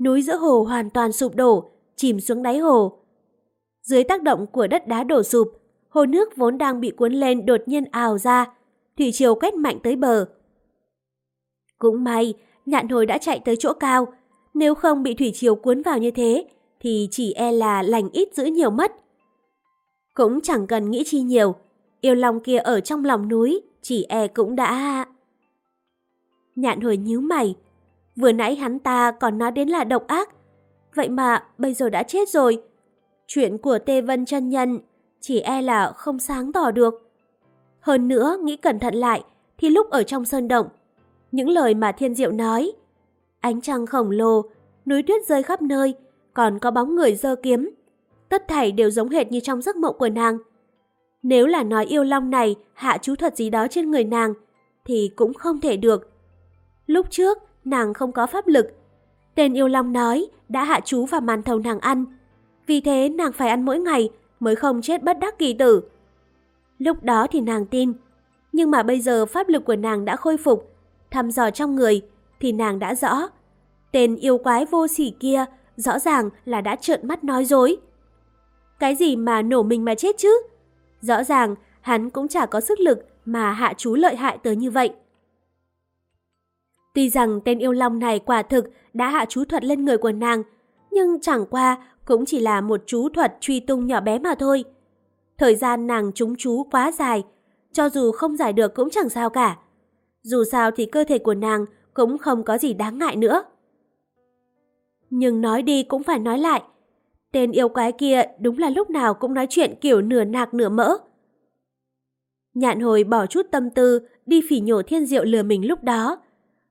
Speaker 1: Núi giữa hồ hoàn toàn sụp đổ, chìm xuống đáy hồ. Dưới tác động của đất đá đổ sụp, hồ nước vốn đang bị cuốn lên đột nhiên ào ra, thủy triều quét mạnh tới bờ. Cũng may, nhạn hồi đã chạy tới chỗ cao, nếu không bị thủy triều cuốn vào như thế, thì chỉ e là lành ít giữ nhiều mất. Cũng chẳng cần nghĩ chi nhiều, yêu lòng kia ở trong lòng núi, chỉ e cũng đã... Nhạn hồi nhíu mày, vừa nãy hắn ta còn nói đến là độc ác, vậy mà bây giờ đã chết rồi. Chuyện của Tê Vân chân nhân chỉ e là không sáng tỏ được. Hơn nữa, nghĩ cẩn thận lại, thì lúc ở trong sơn động, những lời mà Thiên Diệu nói, ánh trăng khổng lồ, núi tuyết rơi khắp nơi, còn có bóng người dơ kiếm, tất thảy đều giống hệt như trong giấc mộng của nàng. Nếu là nói yêu long này hạ chú thuật gì đó trên người nàng, thì cũng không thể được. Lúc trước, nàng không có pháp lực. Tên yêu long nói đã hạ chú vào màn thầu nàng ăn. Vì thế nàng phải ăn mỗi ngày mới không chết bất đắc kỳ tử. Lúc đó thì nàng tin, nhưng mà bây giờ pháp lực của nàng đã khôi phục, thăm dò trong người thì nàng đã rõ. Tên yêu quái vô sỉ kia rõ ràng là đã trợn mắt nói dối. Cái gì mà nổ mình mà chết chứ? Rõ ràng hắn cũng chả có sức lực mà hạ chú lợi hại tới như vậy. Tuy rằng tên yêu long này quả thực đã hạ chú thuật lên người của nàng, nhưng chẳng qua cũng chỉ là một chú thuật truy tung nhỏ bé mà thôi. Thời gian nàng trúng chú quá dài, cho dù không giải được cũng chẳng sao cả. Dù sao thì cơ thể của nàng cũng không có gì đáng ngại nữa. Nhưng nói đi cũng phải nói lại, tên yêu quái kia đúng là lúc nào cũng nói chuyện kiểu nửa nạc nửa mỡ. Nhạn hồi bỏ chút tâm tư đi phỉ nhổ thiên diệu lừa mình lúc đó,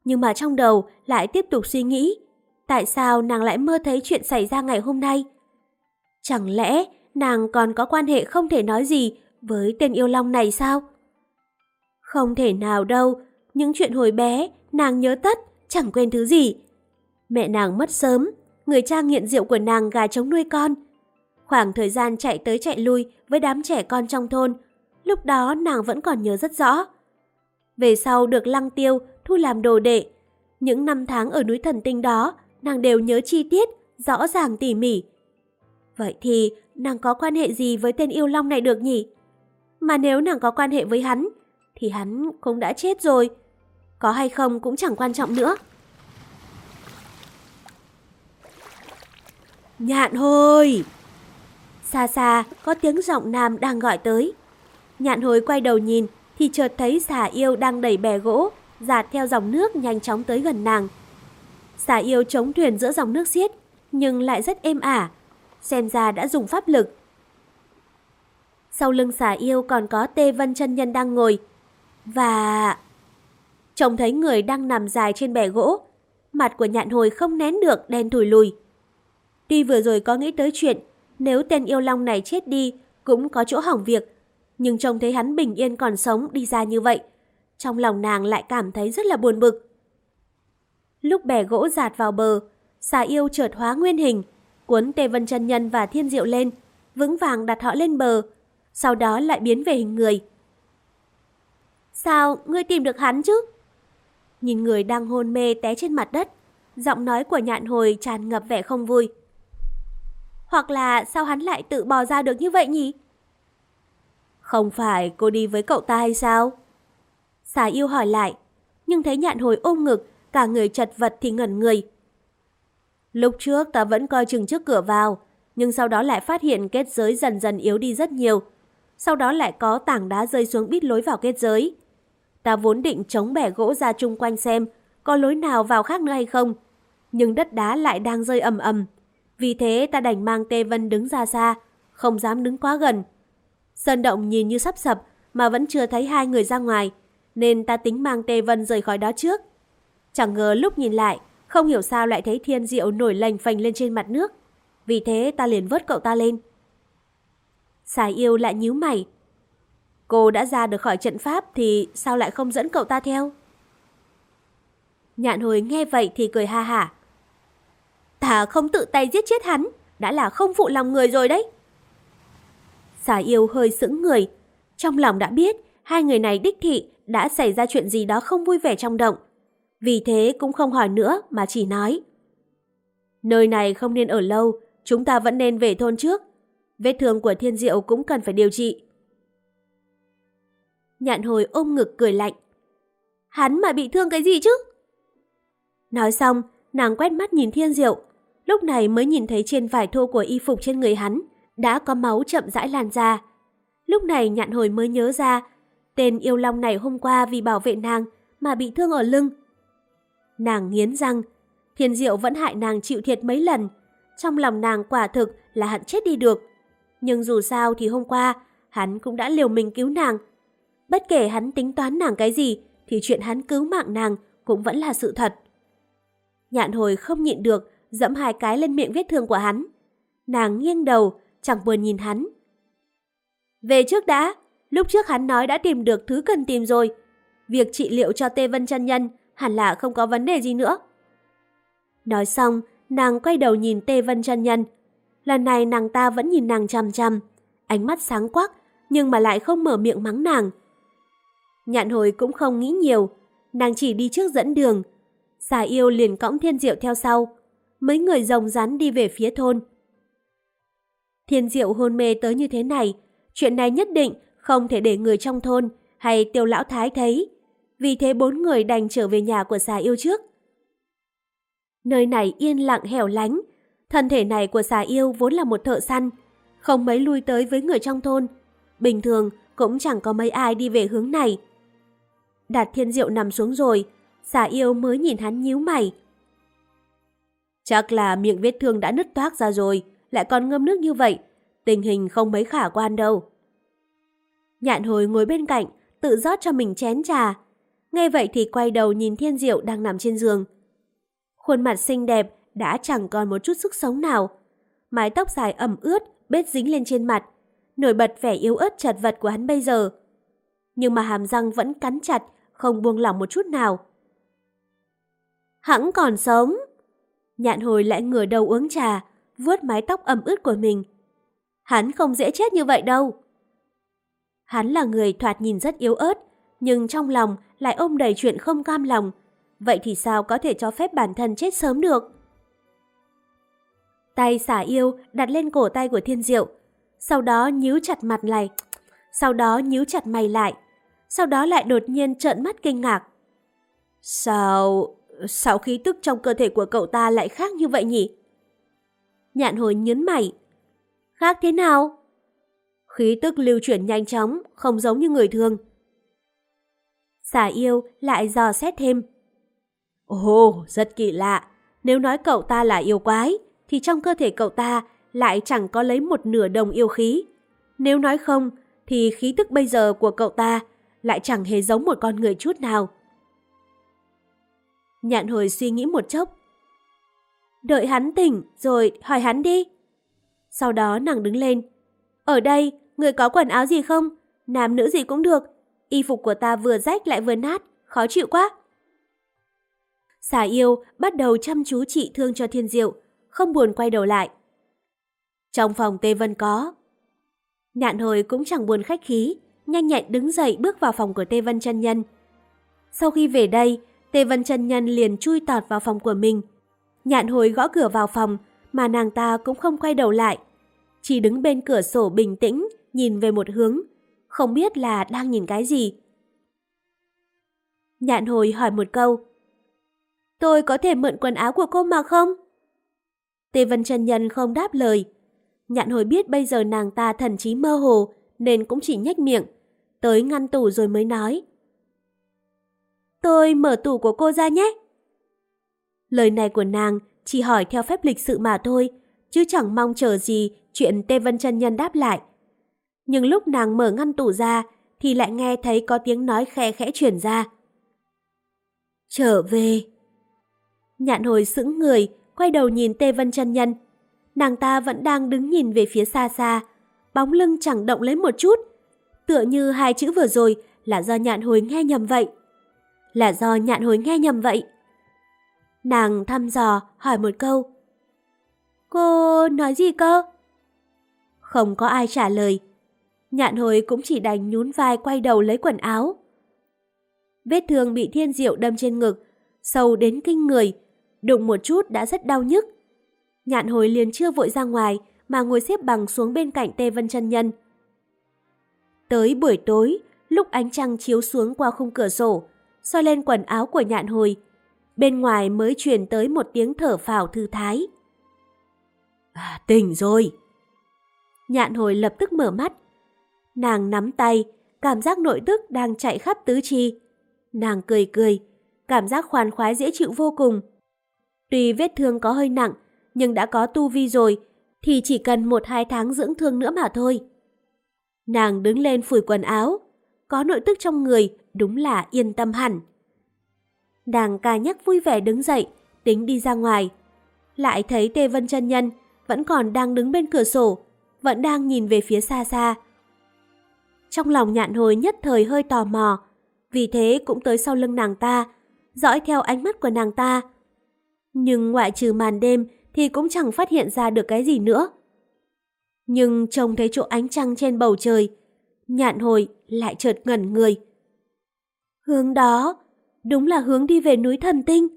Speaker 1: nhưng mà trong đầu lại tiếp tục suy nghĩ tại sao nàng lại mơ thấy chuyện xảy ra ngày hôm nay. Chẳng lẽ nàng còn có quan hệ không thể nói gì với tên yêu long này sao? Không thể nào đâu, những chuyện hồi bé nàng nhớ tất, chẳng quên thứ gì. Mẹ nàng mất sớm, người cha nghiện rượu của nàng gà chống nuôi con. Khoảng thời gian chạy tới chạy lui với đám trẻ con trong thôn, lúc đó nàng vẫn còn nhớ rất rõ. Về sau được lăng tiêu thu làm đồ đệ, những năm tháng ở núi thần tinh đó, nàng đều nhớ chi tiết, rõ ràng tỉ mỉ. Vậy thì nàng có quan hệ gì với tên yêu long này được nhỉ? Mà nếu nàng có quan hệ với hắn, thì hắn cũng đã chết rồi. Có hay không cũng chẳng quan trọng nữa. Nhạn hồi! Xa xa có tiếng giọng nam đang gọi tới. Nhạn hồi quay đầu nhìn thì chợt thấy xà yêu đang đẩy bè gỗ dạt theo dòng nước nhanh chóng tới gần nàng. Xà yêu chống thuyền giữa dòng nước xiết, nhưng lại rất êm ả, xem ra đã dùng pháp lực. Sau lưng xà yêu còn có Tê Vân chân nhân đang ngồi, và... Trông thấy người đang nằm dài trên bè gỗ, mặt của nhạn hồi không nén được đen thùi lùi. Tuy vừa rồi có nghĩ tới chuyện, nếu tên yêu long này chết đi, cũng có chỗ hỏng việc, nhưng trông thấy hắn bình yên còn sống đi ra như vậy, trong lòng nàng lại cảm thấy rất là buồn bực. Lúc bè gỗ giạt vào bờ, xà yêu chợt hóa nguyên hình, cuốn Tề Vân chân Nhân và Thiên Diệu lên, vững vàng đặt họ lên bờ, sau đó lại biến về hình người. Sao, ngươi tìm được hắn chứ? Nhìn người đang hôn mê té trên mặt đất, giọng nói của nhạn hồi tràn ngập vẻ không vui. Hoặc là sao hắn lại tự bò ra được như vậy nhỉ? Không phải cô đi với cậu ta hay sao? Xà yêu hỏi lại, nhưng thấy nhạn hồi ôm ngực, cả người chật vật thì ngẩn người. Lúc trước ta vẫn coi chừng trước cửa vào, nhưng sau đó lại phát hiện kết giới dần dần yếu đi rất nhiều. Sau đó lại có tảng đá rơi xuống bít lối vào kết giới. Ta vốn định chống bẻ gỗ ra chung quanh xem có lối nào vào khác nữa hay không. Nhưng đất đá lại đang rơi ầm ầm. Vì thế ta đành mang Tê Vân đứng ra xa, không dám đứng quá gần. Sơn động nhìn như sắp sập mà vẫn chưa thấy hai người ra ngoài, nên ta tính mang Tê Vân rời khỏi đó trước. Chẳng ngờ lúc nhìn lại, không hiểu sao lại thấy thiên diệu nổi lành phành lên trên mặt nước. Vì thế ta liền vớt cậu ta lên. Xài yêu lại nhíu mày. Cô đã ra được khỏi trận pháp thì sao lại không dẫn cậu ta theo? Nhạn hồi nghe vậy thì cười ha hả. Ta không tự tay giết chết hắn, đã là không phụ lòng người rồi đấy. Xà yêu hơi sững người, trong lòng đã biết hai người này đích thị đã xảy ra chuyện gì đó không vui vẻ trong động. Vì thế cũng không hỏi nữa mà chỉ nói. Nơi này không nên ở lâu, chúng ta vẫn nên về thôn trước. Vết thương của thiên diệu cũng cần phải điều trị. Nhạn hồi ôm ngực cười lạnh. Hắn mà bị thương cái gì chứ? Nói xong, nàng quét mắt nhìn thiên diệu. Lúc này mới nhìn thấy trên vải thô của y phục trên người hắn đã có máu chậm rãi lan ra. Lúc này nhạn hồi mới nhớ ra, tên yêu long này hôm qua vì bảo vệ nàng mà bị thương ở lưng. Nàng nghiến răng, thiên diệu vẫn hại nàng chịu thiệt mấy lần. Trong lòng nàng quả thực là hận chết đi được. Nhưng dù sao thì hôm qua, hắn cũng đã liều mình cứu nàng. Bất kể hắn tính toán nàng cái gì, thì chuyện hắn cứu mạng nàng cũng vẫn là sự thật. Nhạn hồi không nhịn được, dẫm hai cái lên miệng vết thương của hắn. Nàng nghiêng đầu, chẳng buồn nhìn hắn. Về trước đã, lúc trước hắn nói đã tìm được thứ cần tìm rồi. Việc trị liệu cho Tê Vân chân nhân hẳn là không có vấn đề gì nữa. Nói xong, nàng quay đầu nhìn Tê Vân chân nhân. Lần này nàng ta vẫn nhìn nàng chằm chằm, ánh mắt sáng quắc, nhưng mà lại không mở miệng mắng nàng. Nhạn hồi cũng không nghĩ nhiều, nàng chỉ đi trước dẫn đường. Xà yêu liền cõng thiên diệu theo sau. Mấy người rồng rắn đi về phía thôn. Thiên diệu hôn mê tới như thế này, chuyện này nhất định không thể để người trong thôn hay tiêu lão thái thấy. Vì thế bốn người đành trở về nhà của xà yêu trước. Nơi này yên lặng hẻo lánh. Thân thể này của xà yêu vốn là một thợ săn, không mấy lui tới với người trong thôn. Bình thường cũng chẳng có mấy ai đi về hướng này. Đạt thiên diệu nằm xuống rồi, xà yêu mới nhìn hắn nhíu mày. Chắc là miệng vết thương đã nứt toác ra rồi, lại còn ngâm nước như vậy, tình hình không mấy khả quan đâu. Nhạn hồi ngồi bên cạnh, tự rót cho mình chén trà. Nghe vậy thì quay đầu nhìn thiên diệu đang nằm trên giường. Khuôn mặt xinh đẹp đã chẳng còn một chút sức sống nào. Mái tóc dài ẩm ướt, bết dính lên trên mặt, nổi bật vẻ yếu ớt chật vật của hắn bây giờ. Nhưng mà hàm răng vẫn cắn chặt, không buông lỏng một chút nào. Hẳn còn sống. Nhạn hồi lại ngửa đầu uống trà, vuốt mái tóc ẩm ướt của mình. Hắn không dễ chết như vậy đâu. Hắn là người thoạt nhìn rất yếu ớt, nhưng trong lòng lại ôm đầy chuyện không cam lòng. Vậy thì sao có thể cho phép bản thân chết sớm được? Tay xả yêu đặt lên cổ tay của thiên diệu, sau đó nhíu chặt mặt lại, sau đó nhíu chặt mày lại, sau đó lại đột nhiên trợn mắt kinh ngạc. Sao sao khí tức trong cơ thể của cậu ta lại khác như vậy nhỉ? Nhạn hồi nhấn mày. Khác thế nào? Khí tức lưu chuyển nhanh chóng, không giống như người thường. Xà yêu lại dò xét thêm. Ồ, rất kỳ lạ. Nếu nói cậu ta là yêu quái, thì trong cơ thể cậu ta lại chẳng có lấy một nửa đồng yêu khí. Nếu nói không, thì khí tức bây giờ của cậu ta lại chẳng hề giống một con người chút nào. Nhạn hồi suy nghĩ một chốc. Đợi hắn tỉnh rồi hỏi hắn đi. Sau đó nàng đứng lên. Ở đây, người có quần áo gì không? Nam nữ gì cũng được. Y phục của ta vừa rách lại vừa nát, khó chịu quá. Xà yêu bắt đầu chăm chú trị thương cho thiên diệu, không buồn quay đầu lại. Trong phòng Tê Vân có. Nhạn hồi cũng chẳng buồn khách khí, nhanh nhẹn đứng dậy bước vào phòng của Tê Vân chân Nhân. Sau khi về đây, Tề Vân chân Nhân liền chui tọt vào phòng của mình. Nhạn hồi gõ cửa vào phòng, mà nàng ta cũng không quay đầu lại. Chỉ đứng bên cửa sổ bình tĩnh, nhìn về một hướng, không biết là đang nhìn cái gì. Nhạn hồi hỏi một câu. Tôi có thể mượn quần áo của cô mà không? Tê Vân chân Nhân không đáp lời. Nhạn hồi biết bây giờ nàng ta thần trí mơ hồ nên cũng chỉ nhếch miệng, tới ngăn tủ rồi mới nói. Tôi mở tủ của cô ra nhé. Lời này của nàng chỉ hỏi theo phép lịch sự mà thôi, chứ chẳng mong chờ gì chuyện Tê Vân chân Nhân đáp lại. Nhưng lúc nàng mở ngăn tủ ra thì lại nghe thấy có tiếng nói khe khẽ chuyển ra. Trở về. Nhạn hồi sững người, quay đầu nhìn Tê Vân chân Nhân. Nàng ta vẫn đang đứng nhìn về phía xa xa, bóng lưng chẳng động lấy một chút. Tựa như hai chữ vừa rồi là do nhạn hồi nghe nhầm vậy. Là do nhạn hồi nghe nhầm vậy. Nàng thăm dò hỏi một câu. Cô nói gì cơ? Không có ai trả lời. Nhạn hồi cũng chỉ đành nhún vai quay đầu lấy quần áo. Vết thương bị thiên diệu đâm trên ngực, sâu đến kinh người, đụng một chút đã rất đau nhức. Nhạn hồi liền chưa vội ra ngoài mà ngồi xếp bằng xuống bên cạnh Tê Vân chân Nhân. Tới buổi tối, lúc ánh trăng chiếu xuống qua khung cửa sổ, soi lên quần áo của nhạn hồi, bên ngoài mới truyền tới một tiếng thở phào thư thái. À, tỉnh rồi! Nhạn hồi lập tức mở mắt. Nàng nắm tay, cảm giác nội tức đang chạy khắp tứ chi. Nàng cười cười, cảm giác khoan khoái dễ chịu vô cùng. Tuy vết thương có hơi nặng, nhưng đã có tu vi rồi, thì chỉ cần một hai tháng dưỡng thương nữa mà thôi. Nàng đứng lên phủi quần áo, có nội tức trong người, đúng là yên tâm hẳn. Nàng ca nhắc vui vẻ đứng dậy, tính đi ra ngoài. Lại thấy Tê Vân chân Nhân vẫn còn đang đứng bên cửa sổ, vẫn đang nhìn về phía xa xa. Trong lòng nhạn hồi nhất thời hơi tò mò, vì thế cũng tới sau lưng nàng ta, dõi theo ánh mắt của nàng ta. Nhưng ngoại trừ màn đêm thì cũng chẳng phát hiện ra được cái gì nữa. Nhưng trông thấy chỗ ánh trăng trên bầu trời, nhạn hồi lại chợt ngẩn người. Hướng đó, đúng là hướng đi về núi thần tinh.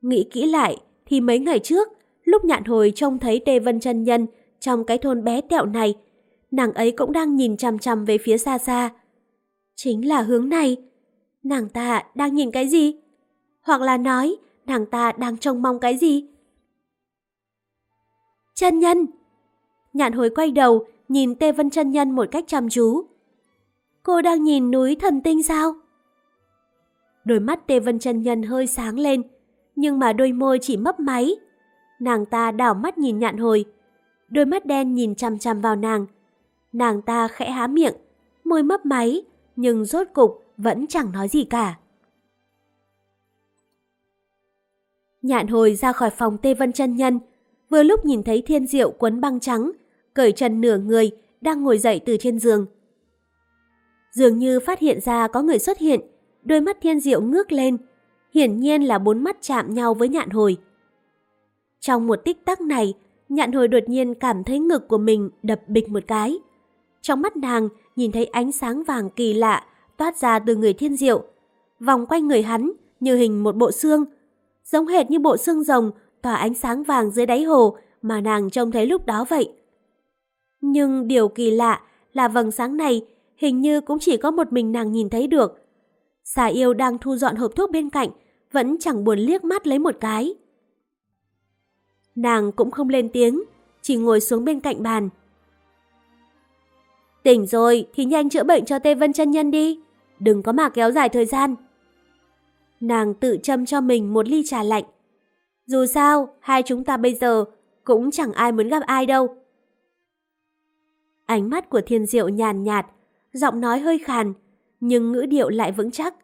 Speaker 1: Nghĩ kỹ lại thì mấy ngày trước, lúc nhạn hồi trông thấy Tề Vân chân Nhân trong cái thôn bé tẹo này, nàng ấy cũng đang nhìn chằm chằm về phía xa xa. Chính là hướng này. Nàng ta đang nhìn cái gì? Hoặc là nói, nàng ta đang trông mong cái gì? Chân nhân! Nhạn hồi quay đầu, nhìn Tê Vân chân nhân một cách chăm chú. Cô đang nhìn núi thần tinh sao? Đôi mắt Tê Vân chân nhân hơi sáng lên, nhưng mà đôi môi chỉ mấp máy. Nàng ta đảo mắt nhìn nhạn hồi, đôi mắt đen nhìn chằm chằm vào nàng. Nàng ta khẽ há miệng, môi mấp máy, nhưng rốt cục vẫn chẳng nói gì cả. Nhạn hồi ra khỏi phòng Tê Vân chân nhân, vừa lúc nhìn thấy thiên diệu quấn băng trắng, cởi trần nửa người, đang ngồi dậy từ trên giường. Dường như phát hiện ra có người xuất hiện, đôi mắt thiên diệu ngước lên, hiển nhiên là bốn mắt chạm nhau với nhạn hồi. Trong một tích tắc này, nhạn hồi đột nhiên cảm thấy ngực của mình đập bịch một cái. Trong mắt nàng nhìn thấy ánh sáng vàng kỳ lạ toát ra từ người thiên diệu, vòng quanh người hắn như hình một bộ xương, giống hệt như bộ xương rồng tỏa ánh sáng vàng dưới đáy hồ mà nàng trông thấy lúc đó vậy. Nhưng điều kỳ lạ là vầng sáng này hình như cũng chỉ có một mình nàng nhìn thấy được. Xà yêu đang thu dọn hộp thuốc bên cạnh, vẫn chẳng buồn liếc mắt lấy một cái. Nàng cũng không lên tiếng, chỉ ngồi xuống bên cạnh bàn. Tỉnh rồi thì nhanh chữa bệnh cho Tê Vân chân Nhân đi. đừng có mà kéo dài thời gian. Nàng tự châm cho mình một ly trà lạnh. Dù sao, hai chúng ta bây giờ cũng chẳng ai muốn gặp ai đâu. Ánh mắt của thiên diệu nhàn nhạt, giọng nói hơi khàn, nhưng ngữ điệu lại vững chắc.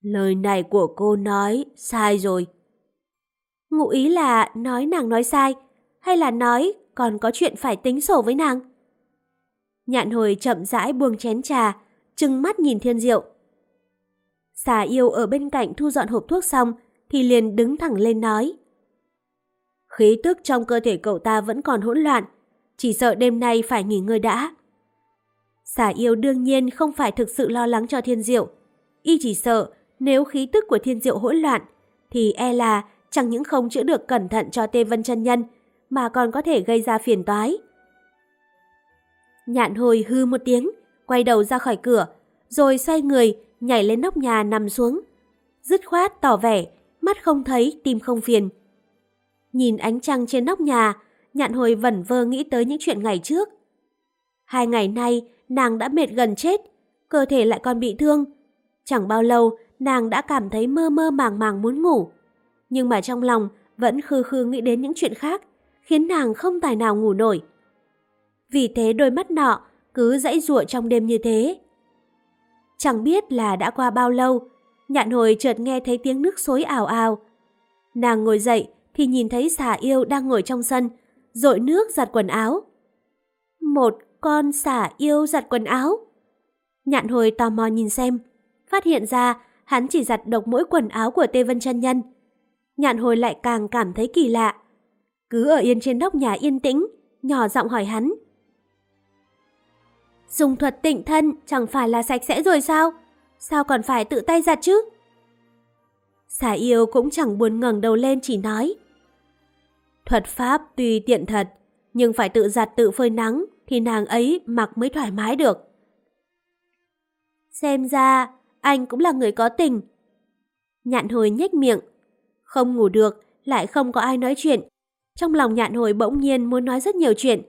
Speaker 1: Lời này của cô nói sai rồi. Ngụ ý là nói nàng nói sai, hay là nói còn có chuyện phải tính sổ với nàng? Nhạn hồi chậm rãi buông chén trà, trừng mắt nhìn thiên diệu. Xà yêu ở bên cạnh thu dọn hộp thuốc xong thì liền đứng thẳng lên nói. Khí tức trong cơ thể cậu ta vẫn còn hỗn loạn, chỉ sợ đêm nay phải nghỉ ngơi đã. Xà yêu đương nhiên không phải thực sự lo lắng cho thiên diệu. Y chỉ sợ nếu khí tức của thiên diệu hỗn loạn thì e là chẳng những không chữa được cẩn thận cho Tê Vân chân Nhân mà còn có thể gây ra phiền toái. Nhạn hồi hư một tiếng, quay đầu ra khỏi cửa, rồi xoay người, nhảy lên nóc nhà nằm xuống. Dứt khoát tỏ vẻ, mắt không thấy, tim không phiền. Nhìn ánh trăng trên nóc nhà, nhạn hồi vẩn vơ nghĩ tới những chuyện ngày trước. Hai ngày nay, nàng đã mệt gần chết, cơ thể lại còn bị thương. Chẳng bao lâu, nàng đã cảm thấy mơ mơ màng màng muốn ngủ. Nhưng mà trong lòng vẫn khư khư nghĩ đến những chuyện khác, khiến nàng không tài nào ngủ nổi. Vì thế đôi mắt nọ cứ dãy ruộng trong đêm như thế. Chẳng biết là đã qua bao lâu, nhạn hồi chợt nghe thấy tiếng nước xối ảo ảo. Nàng ngồi dậy thì nhìn thấy xà yêu đang ngồi trong sân, dội nước giặt quần áo. Một con xả yêu giặt quần áo. Nhạn hồi tò mò nhìn xem, phát hiện ra hắn chỉ giặt độc mỗi quần áo của Tê Vân chân Nhân. Nhạn hồi lại càng cảm thấy kỳ lạ. Cứ ở yên trên nóc nhà yên tĩnh, nhỏ giọng hỏi hắn. Dùng thuật tịnh thân chẳng phải là sạch sẽ rồi sao? Sao còn phải tự tay giặt chứ? Xà yêu cũng chẳng buồn ngẩng đầu lên chỉ nói. Thuật pháp tuy tiện thật, nhưng phải tự giặt tự phơi nắng thì nàng ấy mặc mới thoải mái được. Xem ra, anh cũng là người có tình. Nhạn hồi nhếch miệng. Không ngủ được, lại không có ai nói chuyện. Trong lòng nhạn hồi bỗng nhiên muốn nói rất nhiều chuyện.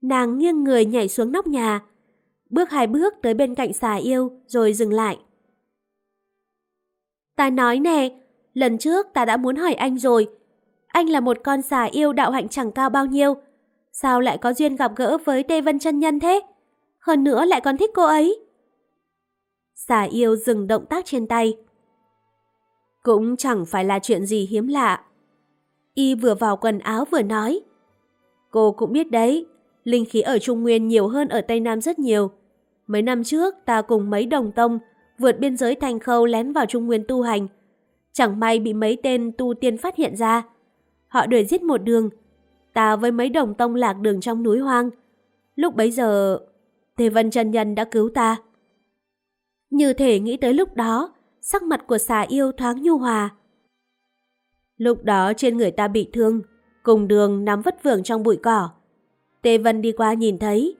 Speaker 1: Nàng nghiêng người nhảy xuống nóc nhà, bước hai bước tới bên cạnh xà yêu rồi dừng lại. Ta nói nè, lần trước ta đã muốn hỏi anh rồi. Anh là một con xà yêu đạo hạnh chẳng cao bao nhiêu. Sao lại có duyên gặp gỡ với Tê Vân chân Nhân thế? Hơn nữa lại còn thích cô ấy. Xà yêu dừng động tác trên tay. Cũng chẳng phải là chuyện gì hiếm lạ. Y vừa vào quần áo vừa nói. Cô cũng biết đấy, linh khí ở Trung Nguyên nhiều hơn ở Tây Nam rất nhiều. Mấy năm trước, ta cùng mấy đồng tông vượt biên giới thành khâu lén vào Trung Nguyên tu hành. Chẳng may bị mấy tên tu tiên phát hiện ra. Họ đuổi giết một đường. Ta với mấy đồng tông lạc đường trong núi hoang. Lúc bấy giờ, Tề Vân Trần Nhân đã cứu ta. Như thể nghĩ tới lúc đó, sắc mặt của xà yêu thoáng nhu hòa. Lúc đó trên người ta bị thương, cùng đường nắm vất vưởng trong bụi cỏ. Tề Vân đi qua nhìn thấy,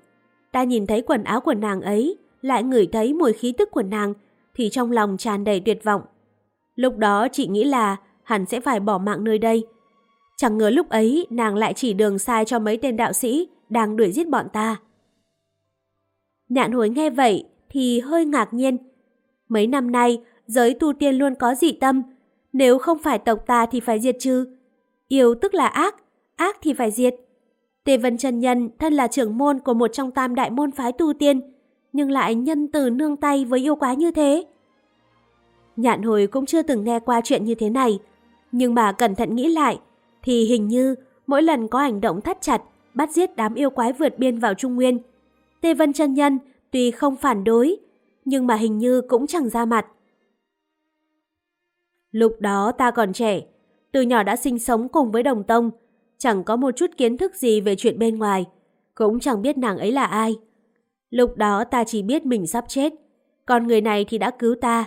Speaker 1: Ta nhìn thấy quần áo của nàng ấy, lại ngửi thấy mùi khí tức của nàng, thì trong lòng tràn đầy tuyệt vọng. Lúc đó chị nghĩ là hẳn sẽ phải bỏ mạng nơi đây. Chẳng ngờ lúc ấy nàng lại chỉ đường sai cho mấy tên đạo sĩ đang đuổi giết bọn ta. Nhạn hồi nghe vậy thì hơi ngạc nhiên. Mấy năm nay, giới tu tiên luôn có dị tâm. Nếu không phải tộc ta thì phải diệt trừ. Yêu tức là ác, ác thì phải diệt. Tề Vân Trần Nhân thân là trưởng môn của một trong tam đại môn phái tu tiên, nhưng lại nhân từ nương tay với yêu quái như thế. Nhạn hồi cũng chưa từng nghe qua chuyện như thế này, nhưng mà cẩn thận nghĩ lại, thì hình như mỗi lần có hành động thắt chặt, bắt giết đám yêu quái vượt biên vào Trung Nguyên, Tề Vân chân Nhân tuy không phản đối, nhưng mà hình như cũng chẳng ra mặt. Lúc đó ta còn trẻ, từ nhỏ đã sinh sống cùng với đồng tông, chẳng có một chút kiến thức gì về chuyện bên ngoài, cũng chẳng biết nàng ấy là ai. Lúc đó ta chỉ biết mình sắp chết, còn người này thì đã cứu ta.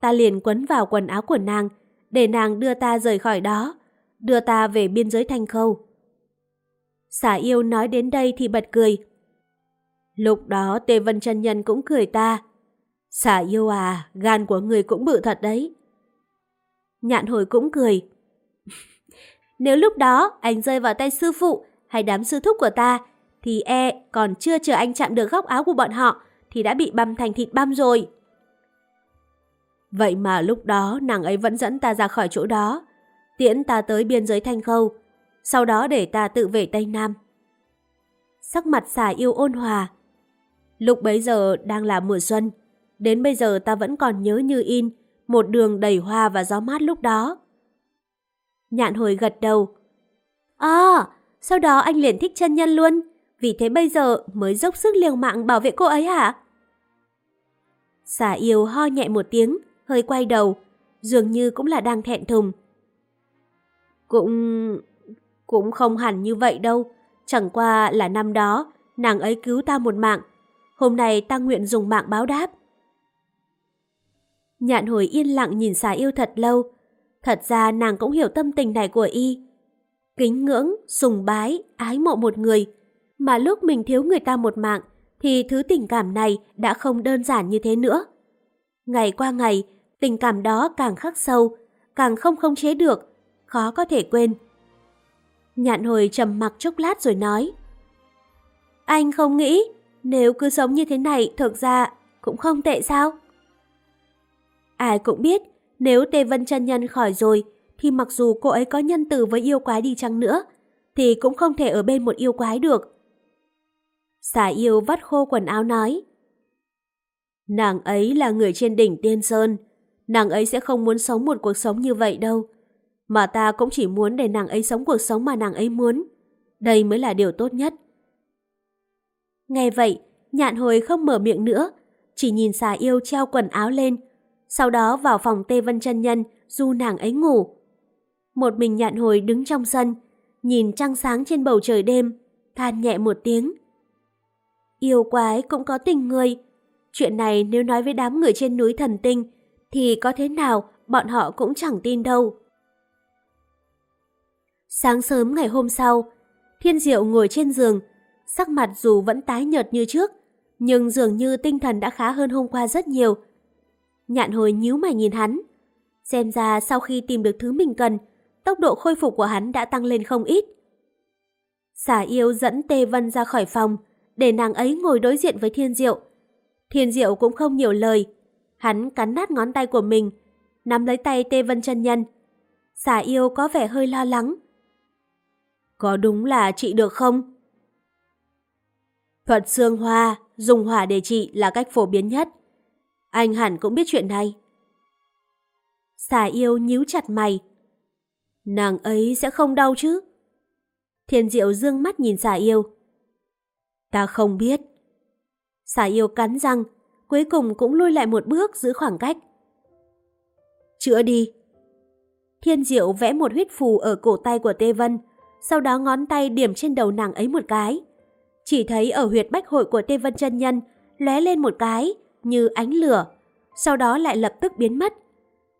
Speaker 1: Ta liền quấn vào quần áo của nàng, để nàng đưa ta rời khỏi đó, đưa ta về biên giới thanh khâu. Xả yêu nói đến đây thì bật cười. Lúc đó Tề Vân chân Nhân cũng cười ta. Xả yêu à, gan của người cũng bự thật đấy. Nhạn hồi cũng cười. Nếu lúc đó anh rơi vào tay sư phụ hay đám sư thúc của ta, thì e còn chưa chờ anh chạm được góc áo của bọn họ, thì đã bị băm thành thịt băm rồi. Vậy mà lúc đó nàng ấy vẫn dẫn ta ra khỏi chỗ đó, tiễn ta tới biên giới Thanh Khâu, sau đó để ta tự về Tây Nam. Sắc mặt xà yêu ôn hòa. Lúc bấy giờ đang là mùa xuân, đến bây giờ ta vẫn còn nhớ như in một đường đầy hoa và gió mát lúc đó. Nhạn hồi gật đầu. À, sau đó anh liền thích chân nhân luôn, vì thế bây giờ mới dốc sức liều mạng bảo vệ cô ấy hả? Xà yêu ho nhẹ một tiếng, hơi quay đầu, dường như cũng là đang thẹn thùng. Cũng... cũng không hẳn như vậy đâu, chẳng qua là năm đó, nàng ấy cứu ta một mạng, hôm nay ta nguyện dùng mạng báo đáp. Nhạn hồi yên lặng nhìn xà yêu thật lâu, thật ra nàng cũng hiểu tâm tình này của y. Kính ngưỡng, sùng bái, ái mộ một người, mà lúc mình thiếu người ta một mạng, thì thứ tình cảm này đã không đơn giản như thế nữa. Ngày qua ngày, tình cảm đó càng khắc sâu, càng không khống chế được, khó có thể quên. Nhạn hồi trầm mặc chốc lát rồi nói. Anh không nghĩ, nếu cứ sống như thế này thực ra cũng không tệ sao? Ai cũng biết, nếu Tê Vân chân nhân khỏi rồi, thì mặc dù cô ấy có nhân từ với yêu quái đi chăng nữa, thì cũng không thể ở bên một yêu quái được. Xà yêu vắt khô quần áo nói. Nàng ấy là người trên đỉnh Tiên Sơn, nàng ấy sẽ không muốn sống một cuộc sống như vậy đâu. Mà ta cũng chỉ muốn để nàng ấy sống cuộc sống mà nàng ấy muốn. Đây mới là điều tốt nhất. Nghe vậy, nhạn hồi không mở miệng nữa, chỉ nhìn xà yêu treo quần áo lên, sau đó vào phòng Tê Vân chân Nhân du nàng ấy ngủ. Một mình nhạn hồi đứng trong sân, nhìn trăng sáng trên bầu trời đêm, than nhẹ một tiếng. Yêu quái cũng có tình người, chuyện này nếu nói với đám người trên núi thần tinh thì có thế nào bọn họ cũng chẳng tin đâu. Sáng sớm ngày hôm sau, Thiên Diệu ngồi trên giường, sắc mặt dù vẫn tái nhợt như trước, nhưng dường như tinh thần đã khá hơn hôm qua rất nhiều. Nhạn hồi nhíu mày nhìn hắn. Xem ra sau khi tìm được thứ mình cần, tốc độ khôi phục của hắn đã tăng lên không ít. Xả yêu dẫn Tê Vân ra khỏi phòng, để nàng ấy ngồi đối diện với Thiên Diệu. Thiên Diệu cũng không nhiều lời. Hắn cắn nát ngón tay của mình, nắm lấy tay Tê Vân chân nhân. Xả yêu có vẻ hơi lo lắng. Có đúng là trị được không? Thuật xương hoa, dùng hỏa để trị là cách phổ biến nhất. Anh hẳn cũng biết chuyện này. Xà yêu nhíu chặt mày. Nàng ấy sẽ không đau chứ? Thiên diệu dương mắt nhìn xà yêu. Ta không biết. Xà yêu cắn răng, cuối cùng cũng lui lại một bước giữ khoảng cách. Chữa đi. Thiên diệu vẽ một huyết phù ở cổ tay của Tê Vân, sau đó ngón tay điểm trên đầu nàng ấy một cái. Chỉ thấy ở huyệt bách hội của Tê Vân chân nhân lóe lên một cái, như ánh lửa, sau đó lại lập tức biến mất.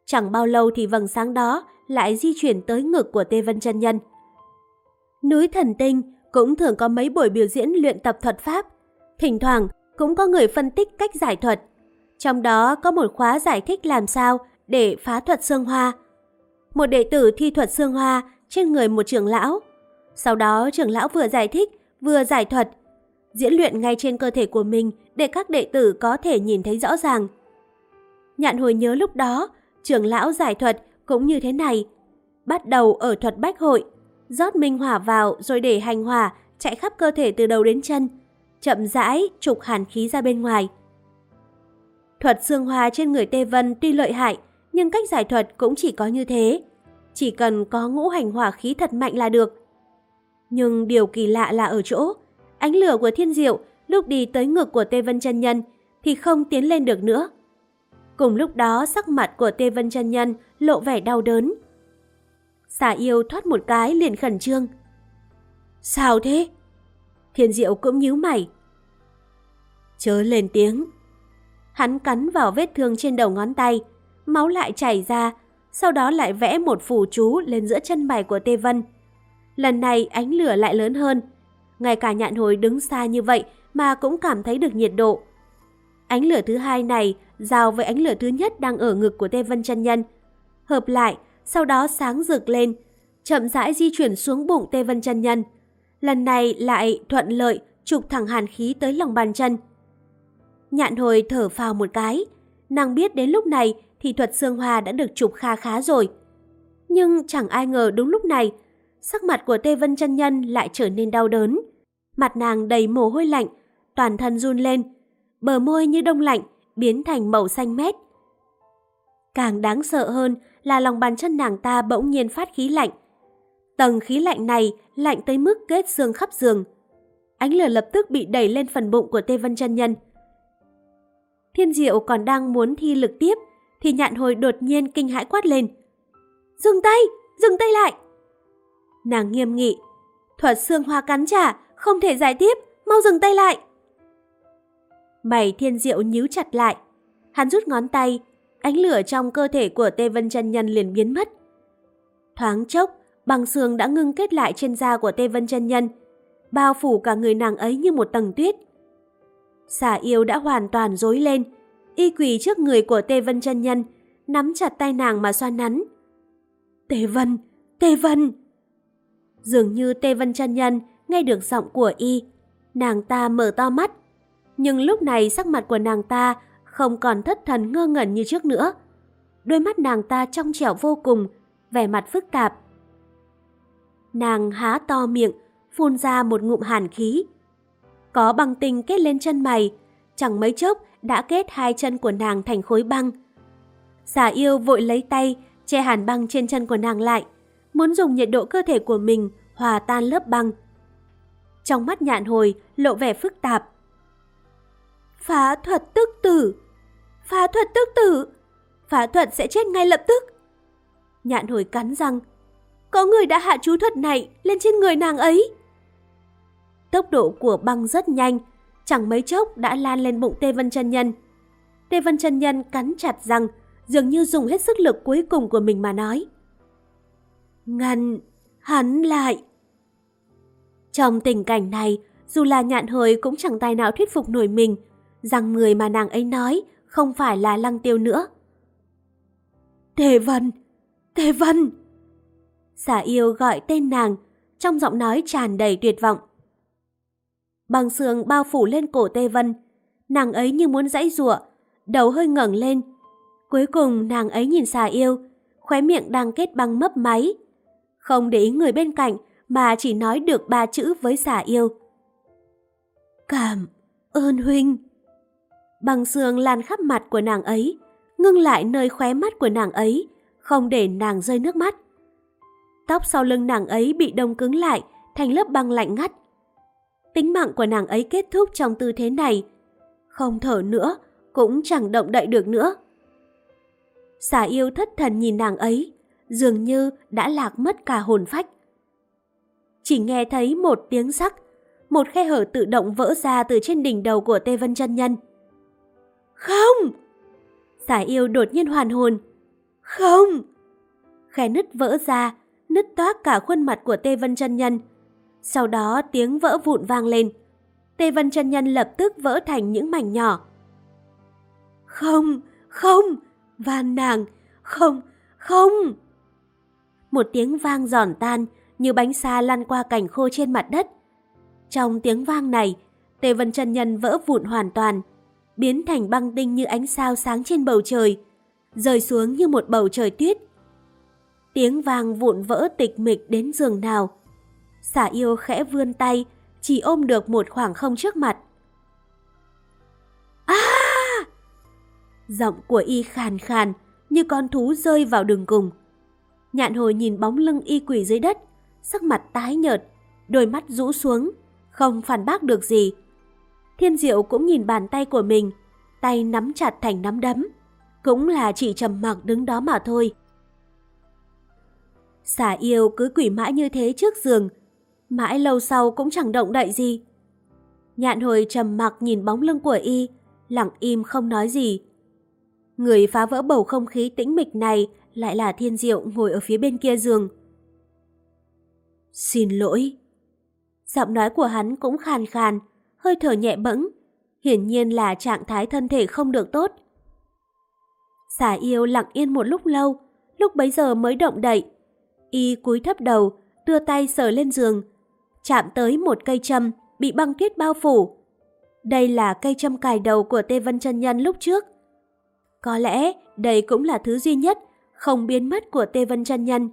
Speaker 1: Chẳng bao lâu thì vầng sáng đó lại di chuyển tới ngực của Tê Vân chân nhân. Núi Thần Tinh cũng thường có mấy buổi biểu diễn luyện tập thuật pháp, thỉnh thoảng cũng có người phân tích cách giải thuật. Trong đó có một khóa giải thích làm sao để phá thuật xương hoa. Một đệ tử thi thuật xương hoa trên người một trưởng lão. Sau đó trưởng lão vừa giải thích, vừa giải thuật, diễn luyện ngay trên cơ thể của mình để các đệ tử có thể nhìn thấy rõ ràng. Nhạn hồi nhớ lúc đó, trưởng lão giải thuật cũng như thế này. Bắt đầu ở thuật bách hội, rót minh hỏa vào rồi để hành hỏa chạy khắp cơ thể từ đầu đến chân, chậm rãi trục hàn khí ra bên ngoài. Thuật xương hoa trên người Tê Vân tuy lợi hại, nhưng cách giải thuật cũng chỉ có như thế. Chỉ cần có ngũ hành hỏa khí thật mạnh là được. Nhưng điều kỳ lạ là ở chỗ, ánh lửa của thiên diệu lúc đi tới ngực của Tê Vân chân Nhân thì không tiến lên được nữa. Cùng lúc đó sắc mặt của Tê Vân chân Nhân lộ vẻ đau đớn. Xà yêu thoát một cái liền khẩn trương. Sao thế? Thiên diệu cũng nhíu mày. Chớ lên tiếng. Hắn cắn vào vết thương trên đầu ngón tay, máu lại chảy ra, sau đó lại vẽ một phù chú lên giữa chân mày của Tê Vân. Lần này ánh lửa lại lớn hơn. Ngay cả nhạn hồi đứng xa như vậy mà cũng cảm thấy được nhiệt độ. Ánh lửa thứ hai này giao với ánh lửa thứ nhất đang ở ngực của Tê Vân chân nhân. Hợp lại, sau đó sáng rực lên, chậm rãi di chuyển xuống bụng Tê Vân chân nhân. Lần này lại thuận lợi trục thẳng hàn khí tới lòng bàn chân. Nhạn hồi thở phào một cái. Nàng biết đến lúc này thì thuật xương hoa đã được trục kha khá rồi. Nhưng chẳng ai ngờ đúng lúc này, sắc mặt của Tê Vân chân Nhân lại trở nên đau đớn. Mặt nàng đầy mồ hôi lạnh, toàn thân run lên, bờ môi như đông lạnh, biến thành màu xanh mét. Càng đáng sợ hơn là lòng bàn chân nàng ta bỗng nhiên phát khí lạnh. Tầng khí lạnh này lạnh tới mức kết xương khắp giường. Ánh lửa lập tức bị đẩy lên phần bụng của Tê Vân chân Nhân. Thiên Diệu còn đang muốn thi lực tiếp, thì nhạn hồi đột nhiên kinh hãi quát lên. Dừng tay! Dừng tay lại! Nàng nghiêm nghị. Thuật xương hoa cắn trả, không thể giải tiếp, mau dừng tay lại! Mày thiên diệu nhíu chặt lại. Hắn rút ngón tay, ánh lửa trong cơ thể của Tê Vân chân Nhân liền biến mất. Thoáng chốc, băng xương đã ngưng kết lại trên da của Tê Vân chân Nhân, bao phủ cả người nàng ấy như một tầng tuyết. xà yêu đã hoàn toàn rối lên, y quỳ trước người của Tê Vân chân Nhân, nắm chặt tay nàng mà xoan nắn. Tê Vân, Tê Vân! Dường như Tê Vân chân Nhân nghe được giọng của y, nàng ta mở to mắt. Nhưng lúc này sắc mặt của nàng ta không còn thất thần ngơ ngẩn như trước nữa. Đôi mắt nàng ta trong trẻo vô cùng, vẻ mặt phức tạp. Nàng há to miệng, phun ra một ngụm hàn khí. Có băng tinh kết lên chân mày, chẳng mấy chốc đã kết hai chân của nàng thành khối băng. Xà yêu vội lấy tay, che hàn băng trên chân của nàng lại, muốn dùng nhiệt độ cơ thể của mình hòa tan lớp băng. Trong mắt nhạn hồi lộ vẻ phức tạp. Phá thuật tức tử! Phá thuật tức tử! Phá thuật sẽ chết ngay lập tức! Nhạn hồi cắn răng. Có người đã hạ chú thuật này lên trên người nàng ấy. Tốc độ của băng rất nhanh, chẳng mấy chốc đã lan lên bụng Tê Vân chân Nhân. Tê Vân chân Nhân cắn chặt răng, dường như dùng hết sức lực cuối cùng của mình mà nói. Ngăn, hắn lại. Trong tình cảnh này, dù là nhạn hồi cũng chẳng tài nào thuyết phục nổi mình, rằng người mà nàng ấy nói không phải là lăng tiêu nữa. Tề Vân! Tề Vân! Xả yêu gọi tên nàng, trong giọng nói tràn đầy tuyệt vọng. Băng sương bao phủ lên cổ Tê Vân, nàng ấy như muốn dãy rụa, đầu hơi ngẩng lên. Cuối cùng nàng ấy nhìn xà yêu, khóe miệng đang kết băng mấp máy. Không để ý người bên cạnh mà chỉ nói được ba chữ với xà yêu. Cảm ơn huynh. Băng sương lan khắp mặt của nàng ấy, ngưng lại nơi khóe mắt của nàng ấy, không để nàng rơi nước mắt. Tóc sau lưng nàng ấy bị đông cứng lại thành lớp băng lạnh ngắt. Tính mạng của nàng ấy kết thúc trong tư thế này. Không thở nữa, cũng chẳng động đậy được nữa. Xà yêu thất thần nhìn nàng ấy, dường như đã lạc mất cả hồn phách. Chỉ nghe thấy một tiếng sắc, một khe hở tự động vỡ ra từ trên đỉnh đầu của Tê Vân chân Nhân. Không! Xà yêu đột nhiên hoàn hồn. Không! Khe nứt vỡ ra, nứt toác cả khuôn mặt của Tê Vân chân Nhân. Sau đó tiếng vỡ vụn vang lên. Tê Vân chân Nhân lập tức vỡ thành những mảnh nhỏ. Không! Không! van nàng, không, không. Một tiếng vang giòn tan như bánh xa lăn qua cảnh khô trên mặt đất. Trong tiếng vang này, Tề Vân chân Nhân vỡ vụn hoàn toàn, biến thành băng tinh như ánh sao sáng trên bầu trời, rơi xuống như một bầu trời tuyết. Tiếng vang vụn vỡ tịch mịch đến giường nào. Xả yêu khẽ vươn tay, chỉ ôm được một khoảng không trước mặt. À! Giọng của y khàn khàn, như con thú rơi vào đường cùng. Nhạn hồi nhìn bóng lưng y quỷ dưới đất, sắc mặt tái nhợt, đôi mắt rũ xuống, không phản bác được gì. Thiên diệu cũng nhìn bàn tay của mình, tay nắm chặt thành nắm đấm, cũng là chỉ trầm mặc đứng đó mà thôi. Xả yêu cứ quỷ mãi như thế trước giường, mãi lâu sau cũng chẳng động đậy gì. Nhạn hồi trầm mặc nhìn bóng lưng của y, lặng im không nói gì. Người phá vỡ bầu không khí tĩnh mịch này lại là Thiên Diệu ngồi ở phía bên kia giường. Xin lỗi. Giọng nói của hắn cũng khàn khàn, hơi thở nhẹ bẫng, hiển nhiên là trạng thái thân thể không được tốt. Xà yêu lặng yên một lúc lâu, lúc bấy giờ mới động đậy. Y cúi thấp đầu, đưa tay sờ lên giường, chạm tới một cây châm bị băng tuyết bao phủ. Đây là cây châm cài đầu của Tê Vân chân Nhân lúc trước. Có lẽ đây cũng là thứ duy nhất không biến mất của Tê Vân chân Nhân.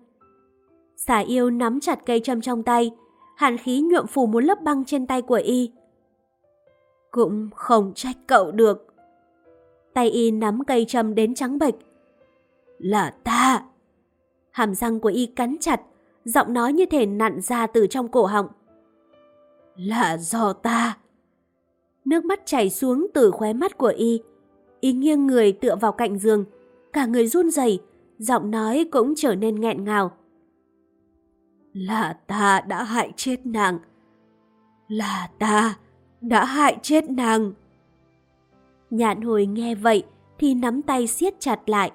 Speaker 1: Xà yêu nắm chặt cây châm trong tay, hàn khí nhuộm phủ muốn lớp băng trên tay của y. Cũng không trách cậu được. Tay y nắm cây châm đến trắng bệch. Là ta! Hàm răng của y cắn chặt, giọng nói như thể nặn ra từ trong cổ họng. Là do ta! Nước mắt chảy xuống từ khóe mắt của y. Y nghiêng người tựa vào cạnh giường, cả người run rẩy, giọng nói cũng trở nên nghẹn ngào. Là ta đã hại chết nàng. Là ta đã hại chết nàng. Nhạn hồi nghe vậy thì nắm tay siết chặt lại.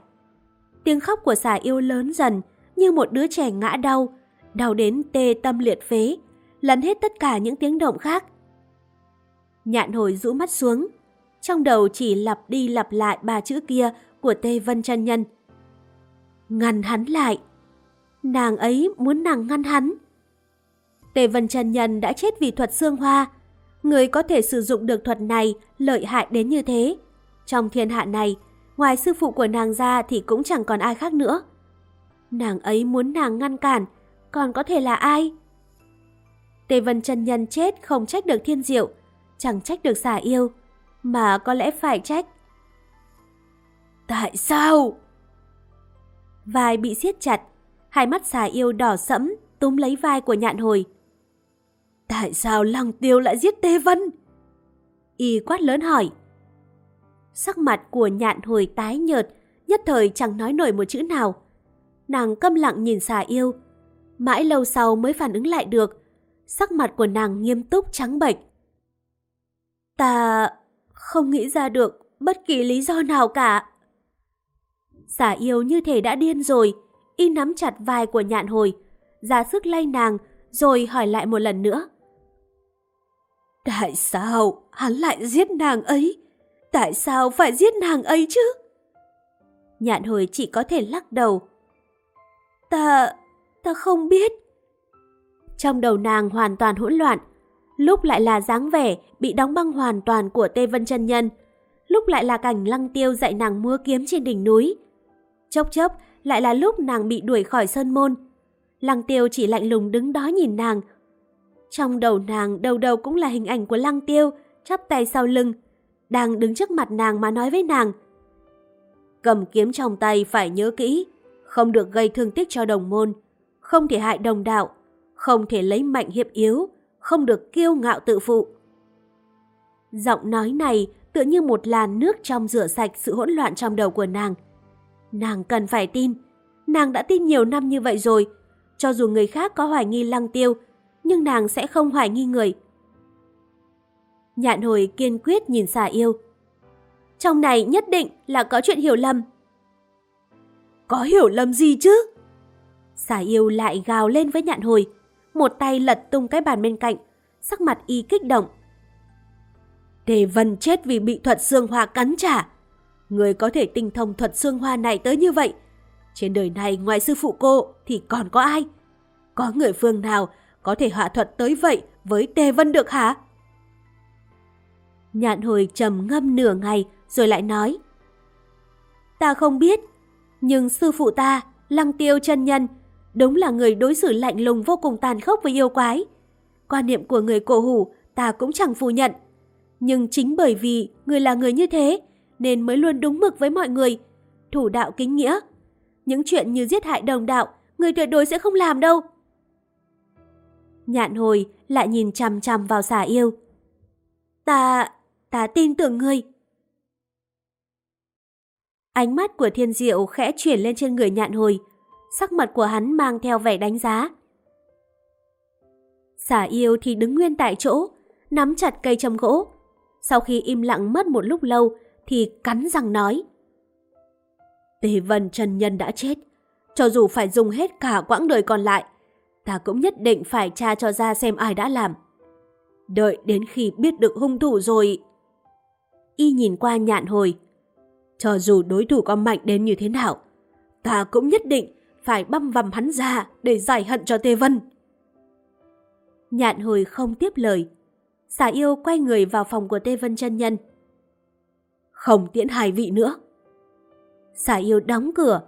Speaker 1: Tiếng khóc của xà yêu lớn dần như một đứa trẻ ngã đau, đau đến tê tâm liệt phế, lấn hết tất cả những tiếng động khác. Nhạn hồi rũ mắt xuống, trong đầu chỉ lặp đi lặp lại ba chữ kia của Tê Vân chân Nhân. Ngăn hắn lại. Nàng ấy muốn nàng ngăn hắn. Tề Vân Trần Nhân đã chết vì thuật xương hoa. Người có thể sử dụng được thuật này lợi hại đến như thế. Trong thiên hạ này, ngoài sư phụ của nàng ra thì cũng chẳng còn ai khác nữa. Nàng ấy muốn nàng ngăn cản, còn có thể là ai? Tề Vân Trần Nhân chết không trách được thiên diệu, chẳng trách được xả yêu, mà có lẽ phải trách. Tại sao? Vai bị siết chặt, hai mắt xà yêu đỏ sẫm túm lấy vai của nhạn hồi. Tại sao Lăng Tiêu lại giết Tê Vân? Y quát lớn hỏi. Sắc mặt của nhạn hồi tái nhợt, nhất thời chẳng nói nổi một chữ nào. Nàng câm lặng nhìn xà yêu, mãi lâu sau mới phản ứng lại được. Sắc mặt của nàng nghiêm túc trắng bệch. Ta không nghĩ ra được bất kỳ lý do nào cả. Xà yêu như thể đã điên rồi, y nắm chặt vai của nhạn hồi, ra sức lay nàng, rồi hỏi lại một lần nữa. Tại sao hắn lại giết nàng ấy? Tại sao phải giết nàng ấy chứ? Nhạn hồi chỉ có thể lắc đầu. Ta... ta không biết. Trong đầu nàng hoàn toàn hỗn loạn, lúc lại là dáng vẻ bị đóng băng hoàn toàn của Tê Vân chân Nhân, lúc lại là cảnh lăng tiêu dạy nàng mua kiếm trên đỉnh núi. Chốc chốc lại là lúc nàng bị đuổi khỏi sơn môn. Lăng tiêu chỉ lạnh lùng đứng đó nhìn nàng. Trong đầu nàng đầu đầu cũng là hình ảnh của lăng tiêu, chắp tay sau lưng, đang đứng trước mặt nàng mà nói với nàng. Cầm kiếm trong tay phải nhớ kỹ, không được gây thương tích cho đồng môn, không thể hại đồng đạo, không thể lấy mạnh hiệp yếu, không được kiêu ngạo tự phụ. Giọng nói này tựa như một làn nước trong rửa sạch sự hỗn loạn trong đầu của nàng. Nàng cần phải tin. Nàng đã tin nhiều năm như vậy rồi. Cho dù người khác có hoài nghi lăng tiêu, nhưng nàng sẽ không hoài nghi người. Nhạn hồi kiên quyết nhìn xà yêu. Trong này nhất định là có chuyện hiểu lầm. Có hiểu lầm gì chứ? Xà yêu lại gào lên với nhạn hồi. Một tay lật tung cái bàn bên cạnh, sắc mặt y kích động. Đề Vân chết vì bị thuật xương hoa cắn trả. Người có thể tinh thông thuật xương hoa này tới như vậy. Trên đời này ngoài sư phụ cô thì còn có ai? Có người phương nào có thể hạ thuật tới vậy với Tề Vân được hả? Nhạn hồi trầm ngâm nửa ngày rồi lại nói. Ta không biết, nhưng sư phụ ta, Lăng Tiêu chân Nhân, đúng là người đối xử lạnh lùng vô cùng tàn khốc với yêu quái. Quan niệm của người cổ hủ ta cũng chẳng phủ nhận. Nhưng chính bởi vì người là người như thế, nên mới luôn đúng mực với mọi người. Thủ đạo kính nghĩa. Những chuyện như giết hại đồng đạo, người tuyệt đối sẽ không làm đâu. Nhạn hồi lại nhìn chằm chằm vào xà yêu. Ta, ta tin tưởng ngươi. Ánh mắt của thiên diệu khẽ chuyển lên trên người nhạn hồi. Sắc mặt của hắn mang theo vẻ đánh giá. Xà yêu thì đứng nguyên tại chỗ, nắm chặt cây châm gỗ. Sau khi im lặng mất một lúc lâu, thì cắn răng nói. Tề Vân Trần Nhân đã chết, cho dù phải dùng hết cả quãng đời còn lại, ta cũng nhất định phải tra cho ra xem ai đã làm. Đợi đến khi biết được hung thủ rồi... Y nhìn qua nhạn hồi. Cho dù đối thủ có mạnh đến như thế nào, ta cũng nhất định phải băm vằm hắn ra để giải hận cho Tê Vân. Nhạn hồi không tiếp lời. Xà yêu quay người vào phòng của Tê Vân chân nhân. Không tiễn hai vị nữa. Xà yêu đóng cửa.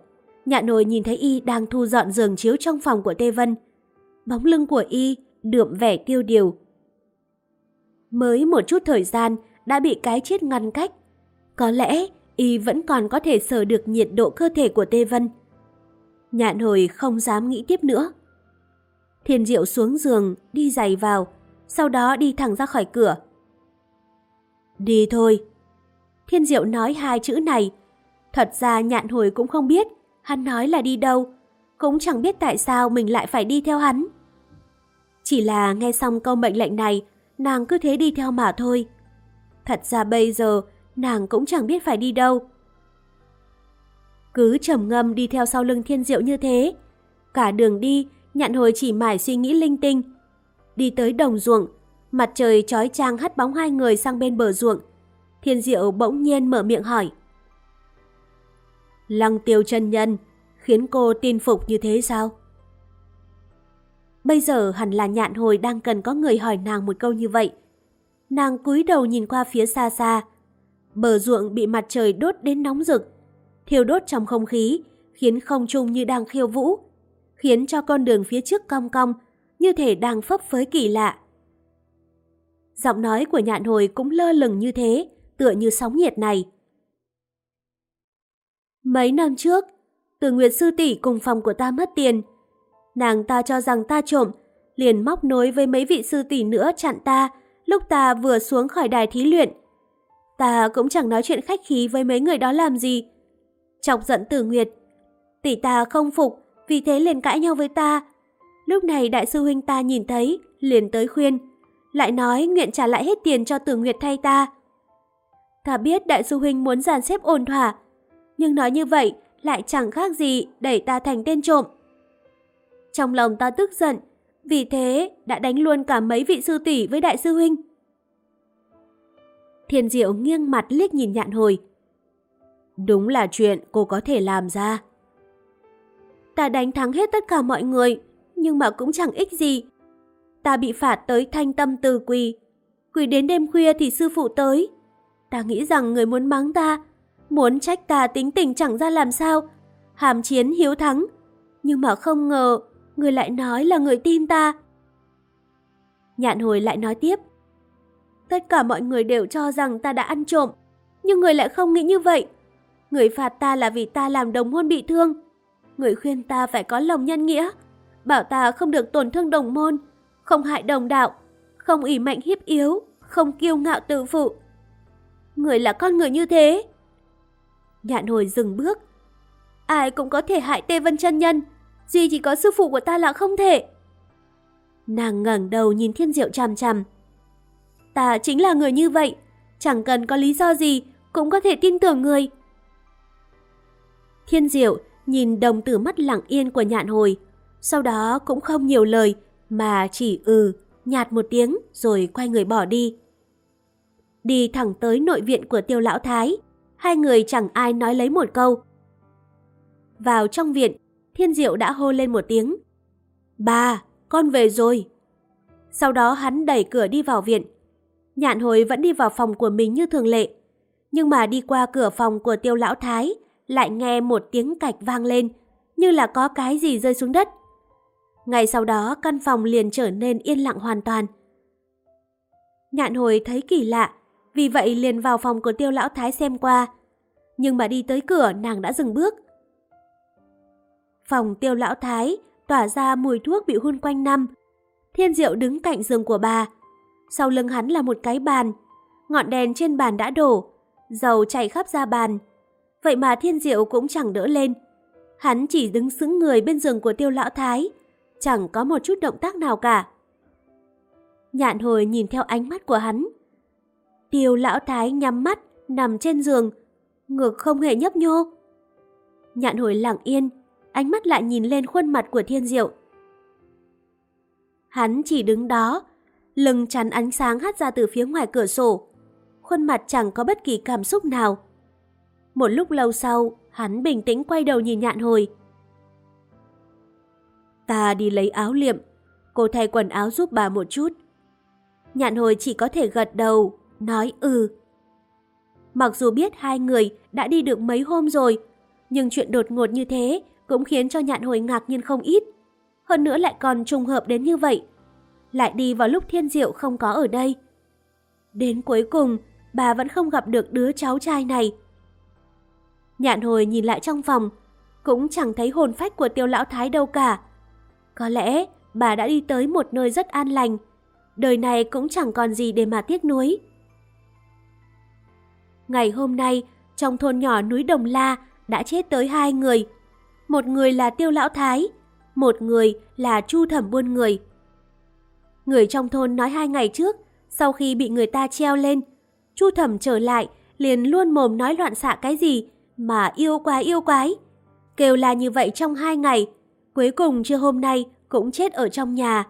Speaker 1: Nhạn nồi nhìn thấy y đang thu dọn giường chiếu trong phòng của Tê Vân. Bóng lưng của y đượm vẻ tiêu điều. Mới một chút thời gian đã bị cái chết ngăn cách. Có lẽ y vẫn còn có thể sở được nhiệt độ cơ thể của Tê Vân. Nhạn hồi không dám nghĩ tiếp nữa. Thiên Diệu xuống giường, đi giày vào, sau đó đi thẳng ra khỏi cửa. Đi thôi. Thiên Diệu nói hai chữ này. Thật ra nhạn hồi cũng không biết hắn nói là đi đâu, cũng chẳng biết tại sao mình lại phải đi theo hắn. Chỉ là nghe xong câu mệnh lệnh này, nàng cứ thế đi theo mà thôi. Thật ra bây giờ, nàng cũng chẳng biết phải đi đâu. Cứ trầm ngâm đi theo sau lưng thiên diệu như thế. Cả đường đi, nhạn hồi chỉ mải suy nghĩ linh tinh. Đi tới đồng ruộng, mặt trời trói trang hắt bóng hai người sang bên bờ ruộng. Thiên diệu bỗng nhiên mở miệng hỏi. Lăng tiêu chân nhân, khiến cô tin phục như thế sao? Bây giờ hẳn là nhạn hồi đang cần có người hỏi nàng một câu như vậy. Nàng cúi đầu nhìn qua phía xa xa. Bờ ruộng bị mặt trời đốt đến nóng rực, thiêu đốt trong không khí, khiến không trung như đang khiêu vũ, khiến cho con đường phía trước cong cong, như thể đang phấp phới kỳ lạ. Giọng nói của nhạn hồi cũng lơ lửng như thế, tựa như sóng nhiệt này. Mấy năm trước, từ Nguyệt Sư tỷ cùng phòng của ta mất tiền. Nàng ta cho rằng ta trộm, liền móc nối với mấy vị sư tỷ nữa chặn ta lúc ta vừa xuống khỏi đài thí luyện. Ta cũng chẳng nói chuyện khách khí với mấy người đó làm gì, chọc giận Tử Nguyệt. Tỷ ta không phục, vì thế liền cãi nhau với ta. Lúc này đại sư huynh ta nhìn thấy, liền tới khuyên, lại nói nguyện trả lại hết tiền cho Tử Nguyệt thay ta. Ta biết đại sư huynh muốn dàn xếp ổn thỏa, nhưng nói như vậy lại chẳng khác gì đẩy ta thành tên trộm. Trong lòng ta tức giận, vì thế đã đánh luôn cả mấy vị sư tỷ với đại sư huynh. Thiên Diệu nghiêng mặt liếc nhìn nhạn hồi, Đúng là chuyện cô có thể làm ra. Ta đánh thắng hết tất cả mọi người, nhưng mà cũng chẳng ích gì. Ta bị phạt tới thanh tâm từ quỳ. Quỳ đến đêm khuya thì sư phụ tới. Ta nghĩ rằng người muốn mắng ta, muốn trách ta tính tình chẳng ra làm sao. Hàm chiến hiếu thắng. Nhưng mà không ngờ, người lại nói là người tin ta. Nhạn hồi lại nói tiếp. Tất cả mọi người đều cho rằng ta đã ăn trộm, nhưng người lại không nghĩ như vậy. Người phạt ta là vì ta làm đồng môn bị thương. Người khuyên ta phải có lòng nhân nghĩa, bảo ta không được tổn thương đồng môn, không hại đồng đạo, không ỉ mạnh hiếp yếu, không kiêu ngạo tự phụ. Người là con người như thế. Nhạn hồi dừng bước. Ai cũng có thể hại Tê Vân chân nhân, duy chỉ có sư phụ của ta là không thể. Nàng ngẩng đầu nhìn thiên diệu chằm chằm. Ta chính là người như vậy, chẳng cần có lý do gì cũng có thể tin tưởng người. Thiên Diệu nhìn đồng tử mắt lặng yên của nhạn hồi, sau đó cũng không nhiều lời mà chỉ ừ, nhạt một tiếng rồi quay người bỏ đi. Đi thẳng tới nội viện của tiêu lão thái, hai người chẳng ai nói lấy một câu. Vào trong viện, Thiên Diệu đã hô lên một tiếng. "Bà, con về rồi. Sau đó hắn đẩy cửa đi vào viện. Nhạn hồi vẫn đi vào phòng của mình như thường lệ. Nhưng mà đi qua cửa phòng của tiêu lão thái, lại nghe một tiếng cạch vang lên, như là có cái gì rơi xuống đất. Ngay sau đó căn phòng liền trở nên yên lặng hoàn toàn. Nhạn hồi thấy kỳ lạ, vì vậy liền vào phòng của tiêu lão thái xem qua. Nhưng mà đi tới cửa nàng đã dừng bước. Phòng tiêu lão thái tỏa ra mùi thuốc bị hun quanh năm. Thiên diệu đứng cạnh giường của bà. Sau lưng hắn là một cái bàn. Ngọn đèn trên bàn đã đổ, dầu chảy khắp ra bàn. Vậy mà thiên diệu cũng chẳng đỡ lên. Hắn chỉ đứng sững người bên giường của tiêu lão thái, chẳng có một chút động tác nào cả. Nhạn hồi nhìn theo ánh mắt của hắn. Tiêu lão thái nhắm mắt, nằm trên giường, ngược không hề nhấp nhô. Nhạn hồi lặng yên, ánh mắt lại nhìn lên khuôn mặt của thiên diệu. Hắn chỉ đứng đó, lưng chắn ánh sáng hắt ra từ phía ngoài cửa sổ. Khuôn mặt chẳng có bất kỳ cảm xúc nào. Một lúc lâu sau, hắn bình tĩnh quay đầu nhìn nhạn hồi. Ta đi lấy áo liệm, cô thay quần áo giúp bà một chút. Nhạn hồi chỉ có thể gật đầu, nói ừ. Mặc dù biết hai người đã đi được mấy hôm rồi, nhưng chuyện đột ngột như thế cũng khiến cho nhạn hồi ngạc nhiên không ít. Hơn nữa lại còn trùng hợp đến như vậy. Lại đi vào lúc thiên diệu không có ở đây. Đến cuối cùng, bà vẫn không gặp được đứa cháu trai này. Nhạn hồi nhìn lại trong phòng, cũng chẳng thấy hồn phách của tiêu lão thái đâu cả. Có lẽ bà đã đi tới một nơi rất an lành. Đời này cũng chẳng còn gì để mà tiếc nuối. Ngày hôm nay, trong thôn nhỏ núi Đồng La đã chết tới hai người. Một người là tiêu lão thái, một người là chu thẩm buôn người. Người trong thôn nói hai ngày trước, sau khi bị người ta treo lên, chu thẩm trở lại, liền luôn mồm nói loạn xạ cái gì, mà yêu quái yêu quái. Kêu là như vậy trong hai ngày, cuối cùng chưa hôm nay cũng chết ở trong nhà.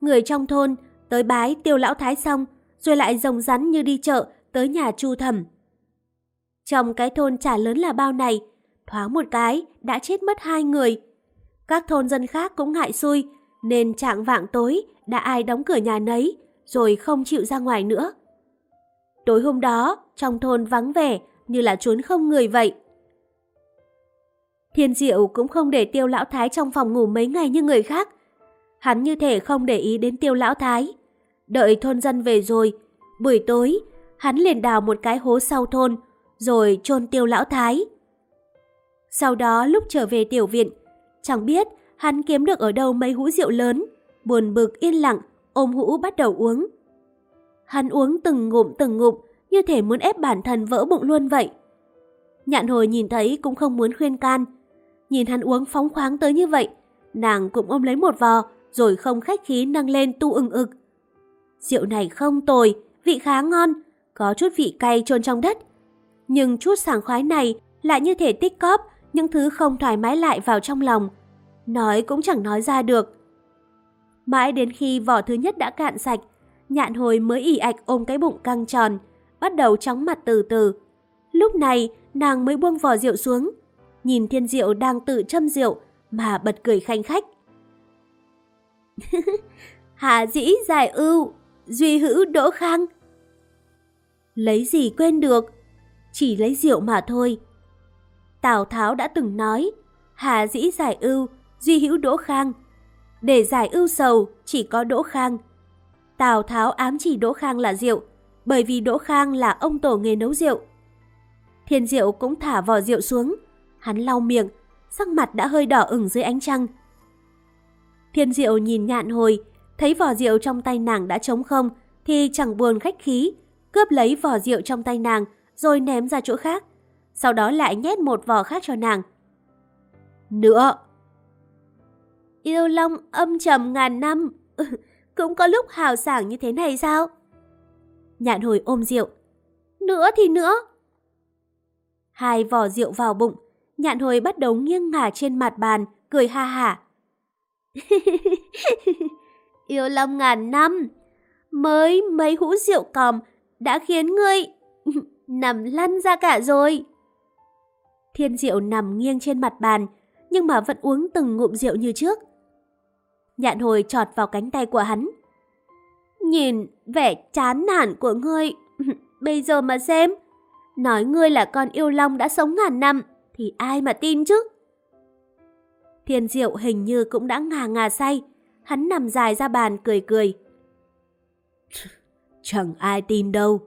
Speaker 1: Người trong thôn tới bái tiêu lão thái xong, rồi lại rồng rắn như đi chợ tới nhà chu thẩm. Trong cái thôn chả lớn là bao này, thoáng một cái đã chết mất hai người. Các thôn dân khác cũng ngại xui, nên trạng vạng tối đã ai đóng cửa nhà nấy, rồi không chịu ra ngoài nữa. Tối hôm đó, trong thôn vắng vẻ như là trốn không người vậy. Thiên Diệu cũng không để Tiêu Lão Thái trong phòng ngủ mấy ngày như người khác. Hắn như thể không để ý đến Tiêu Lão Thái. Đợi thôn dân về rồi, buổi tối, hắn liền đào một cái hố sau thôn, rồi chôn Tiêu Lão Thái. Sau đó lúc trở về tiểu viện, chẳng biết hắn kiếm được ở đâu mấy hũ rượu lớn, buồn bực yên lặng, ôm hũ bắt đầu uống. Hắn uống từng ngụm từng ngụm, như thể muốn ép bản thân vỡ bụng luôn vậy. Nhạn hồi nhìn thấy cũng không muốn khuyên can, Nhìn hắn uống phóng khoáng tới như vậy, nàng cũng ôm lấy một vò, rồi không khách khí nâng lên tu ưng ực. Rượu này không tồi, vị khá ngon, có chút vị cay trôn trong đất. Nhưng chút sảng khoái này lại như thể tích cóp những thứ không thoải mái lại vào trong lòng. Nói cũng chẳng nói ra được. Mãi đến khi vỏ thứ nhất đã cạn sạch, nhạn hồi mới ỉ ạch ôm cái bụng căng tròn, bắt đầu chóng mặt từ từ. Lúc này, nàng mới buông vỏ rượu xuống, nhìn Thiên Diệu đang tự châm rượu mà bật cười khanh khách. hà dĩ giải ưu, duy hữu đỗ khang. Lấy gì quên được, chỉ lấy rượu mà thôi. Tào Tháo đã từng nói, Hà dĩ giải ưu, duy hữu đỗ khang. Để giải ưu sầu, chỉ có đỗ khang. Tào Tháo ám chỉ đỗ khang là rượu, bởi vì đỗ khang là ông tổ nghề nấu rượu. Thiên diệu cũng thả vỏ rượu xuống, Hắn lau miệng, sắc mặt đã hơi đỏ ửng dưới ánh trăng. Thiên diệu nhìn nhạn hồi, thấy vỏ rượu trong tay nàng đã trống không, thì chẳng buồn khách khí, cướp lấy vỏ rượu trong tay nàng rồi ném ra chỗ khác. Sau đó lại nhét một vỏ khác cho nàng. Nữa! Yêu long âm trầm ngàn năm, cũng có lúc hào sảng như thế này sao? Nhạn hồi ôm rượu. Nữa thì nữa. Hai vỏ rượu vào bụng, Nhạn hồi bắt đầu nghiêng ngả trên mặt bàn, cười ha hả. Yêu long ngàn năm, mới mấy hũ rượu còm đã khiến ngươi nằm lăn ra cả rồi. Thiên diệu nằm nghiêng trên mặt bàn, nhưng mà vẫn uống từng ngụm rượu như trước. Nhạn hồi trọt vào cánh tay của hắn. Nhìn vẻ chán nản của ngươi, bây giờ mà xem, nói ngươi là con yêu long đã sống ngàn năm, thì ai mà tin chứ? Thiên Diệu hình như cũng đã ngà ngà say, hắn nằm dài ra bàn cười cười. Chẳng ai tin đâu.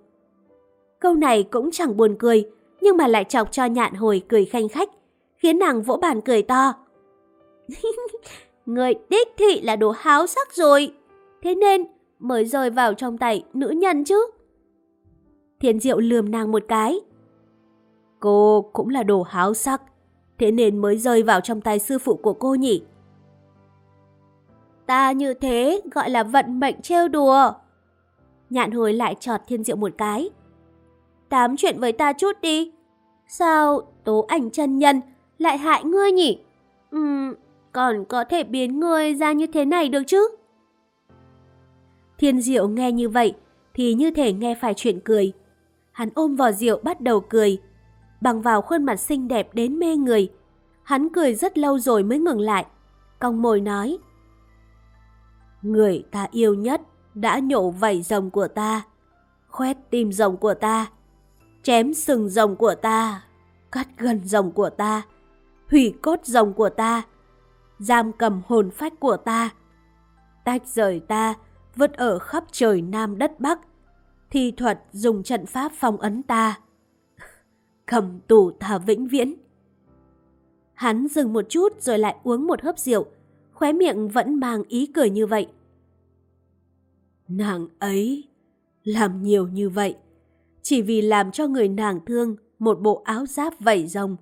Speaker 1: Câu này cũng chẳng buồn cười, nhưng mà lại chọc cho nhạn hồi cười khanh khách, khiến nàng vỗ bàn cười to. Người đích thị là đồ háo sắc rồi, thế nên mới rơi vào trong tay nữ nhân chứ. Thiên Diệu lườm nàng một cái, Cô cũng là đồ háo sắc, thế nên mới rơi vào trong tay sư phụ của cô nhỉ? Ta như thế gọi là vận mệnh trêu đùa. Nhạn hồi lại chọt thiên diệu một cái. Tám chuyện với ta chút đi. Sao tố ảnh chân nhân lại hại ngươi nhỉ? Ừm, còn có thể biến ngươi ra như thế này được chứ? Thiên diệu nghe như vậy thì như thể nghe phải chuyện cười. Hắn ôm vào rượu bắt đầu cười bằng vào khuôn mặt xinh đẹp đến mê người. Hắn cười rất lâu rồi mới ngừng lại. Cong môi nói. Người ta yêu nhất đã nhổ vảy rồng của ta, khoét tim rồng của ta, chém sừng rồng của ta, cắt gần rồng của ta, hủy cốt rồng của ta, giam cầm hồn phách của ta, tách rời ta, vứt ở khắp trời Nam đất Bắc, thi thuật dùng trận pháp phong ấn ta. Cầm tù ta vĩnh viễn. Hắn dừng một chút rồi lại uống một hớp rượu, khóe miệng vẫn mang ý cười như vậy. Nàng ấy làm nhiều như vậy, chỉ vì làm cho người nàng thương một bộ áo giáp vảy rồng,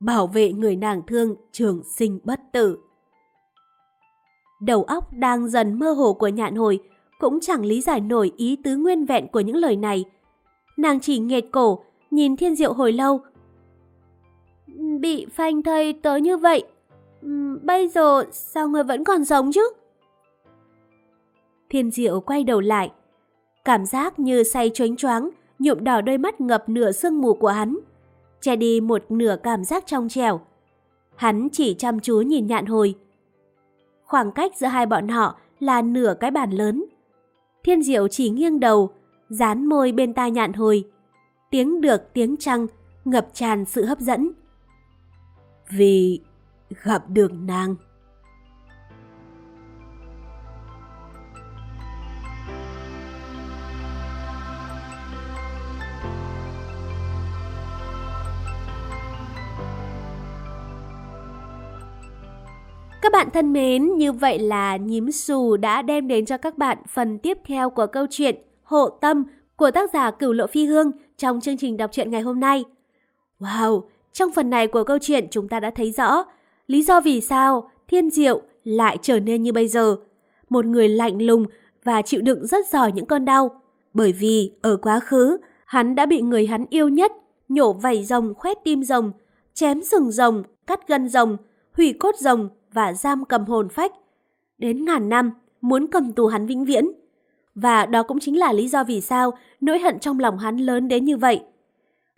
Speaker 1: bảo vệ người nàng thương trường sinh bất tử. Đầu óc đang dần mơ hồ của nhạn hồi cũng chẳng lý giải nổi ý tứ nguyên vẹn của những lời này. Nàng chỉ nghệt cổ, nhìn thiên diệu hồi lâu. Bị phanh thây tới như vậy, bây giờ sao người vẫn còn sống chứ? Thiên diệu quay đầu lại, cảm giác như say choáng choáng, nhuộm đỏ đôi mắt ngập nửa sương mù của hắn, che đi một nửa cảm giác trong trẻo. Hắn chỉ chăm chú nhìn nhạn hồi. Khoảng cách giữa hai bọn họ là nửa cái bàn lớn. Thiên diệu chỉ nghiêng đầu, dán môi bên tai nhạn hồi. Tiếng được tiếng trăng, ngập tràn sự hấp dẫn. Vì gặp được nàng. Các bạn thân mến, như vậy là nhím xù đã đem đến cho các bạn phần tiếp theo của câu chuyện Hộ Tâm của tác giả Cửu Lộ Phi Hương trong chương trình đọc truyện ngày hôm nay. Wow, trong phần này của câu chuyện chúng ta đã thấy rõ lý do vì sao Thiên Diệu lại trở nên như bây giờ. Một người lạnh lùng và chịu đựng rất giỏi những cơn đau. Bởi vì ở quá khứ, hắn đã bị người hắn yêu nhất nhổ vảy rồng khoét tim rồng, chém sừng rồng, cắt gân rồng, hủy cốt rồng và giam cầm hồn phách. Đến ngàn năm, muốn cầm tù hắn vĩnh viễn. Và đó cũng chính là lý do vì sao nỗi hận trong lòng hắn lớn đến như vậy.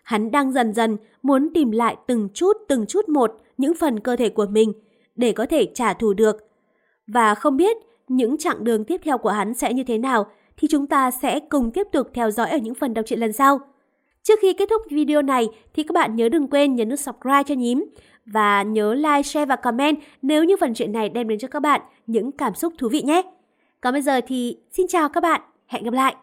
Speaker 1: Hắn đang dần dần muốn tìm lại từng chút từng chút một những phần cơ thể của mình để có thể trả thù được. Và không biết những chặng đường tiếp theo của hắn sẽ như thế nào thì chúng ta sẽ cùng tiếp tục theo dõi ở những phần đọc truyện lần sau. Trước khi kết thúc video này thì các bạn nhớ đừng quên nhấn nút subscribe cho nhím và nhớ like, share và comment nếu như phần chuyện này đem đến cho các bạn những cảm xúc thú vị nhé. Còn bây giờ thì xin chào các bạn, hẹn gặp lại!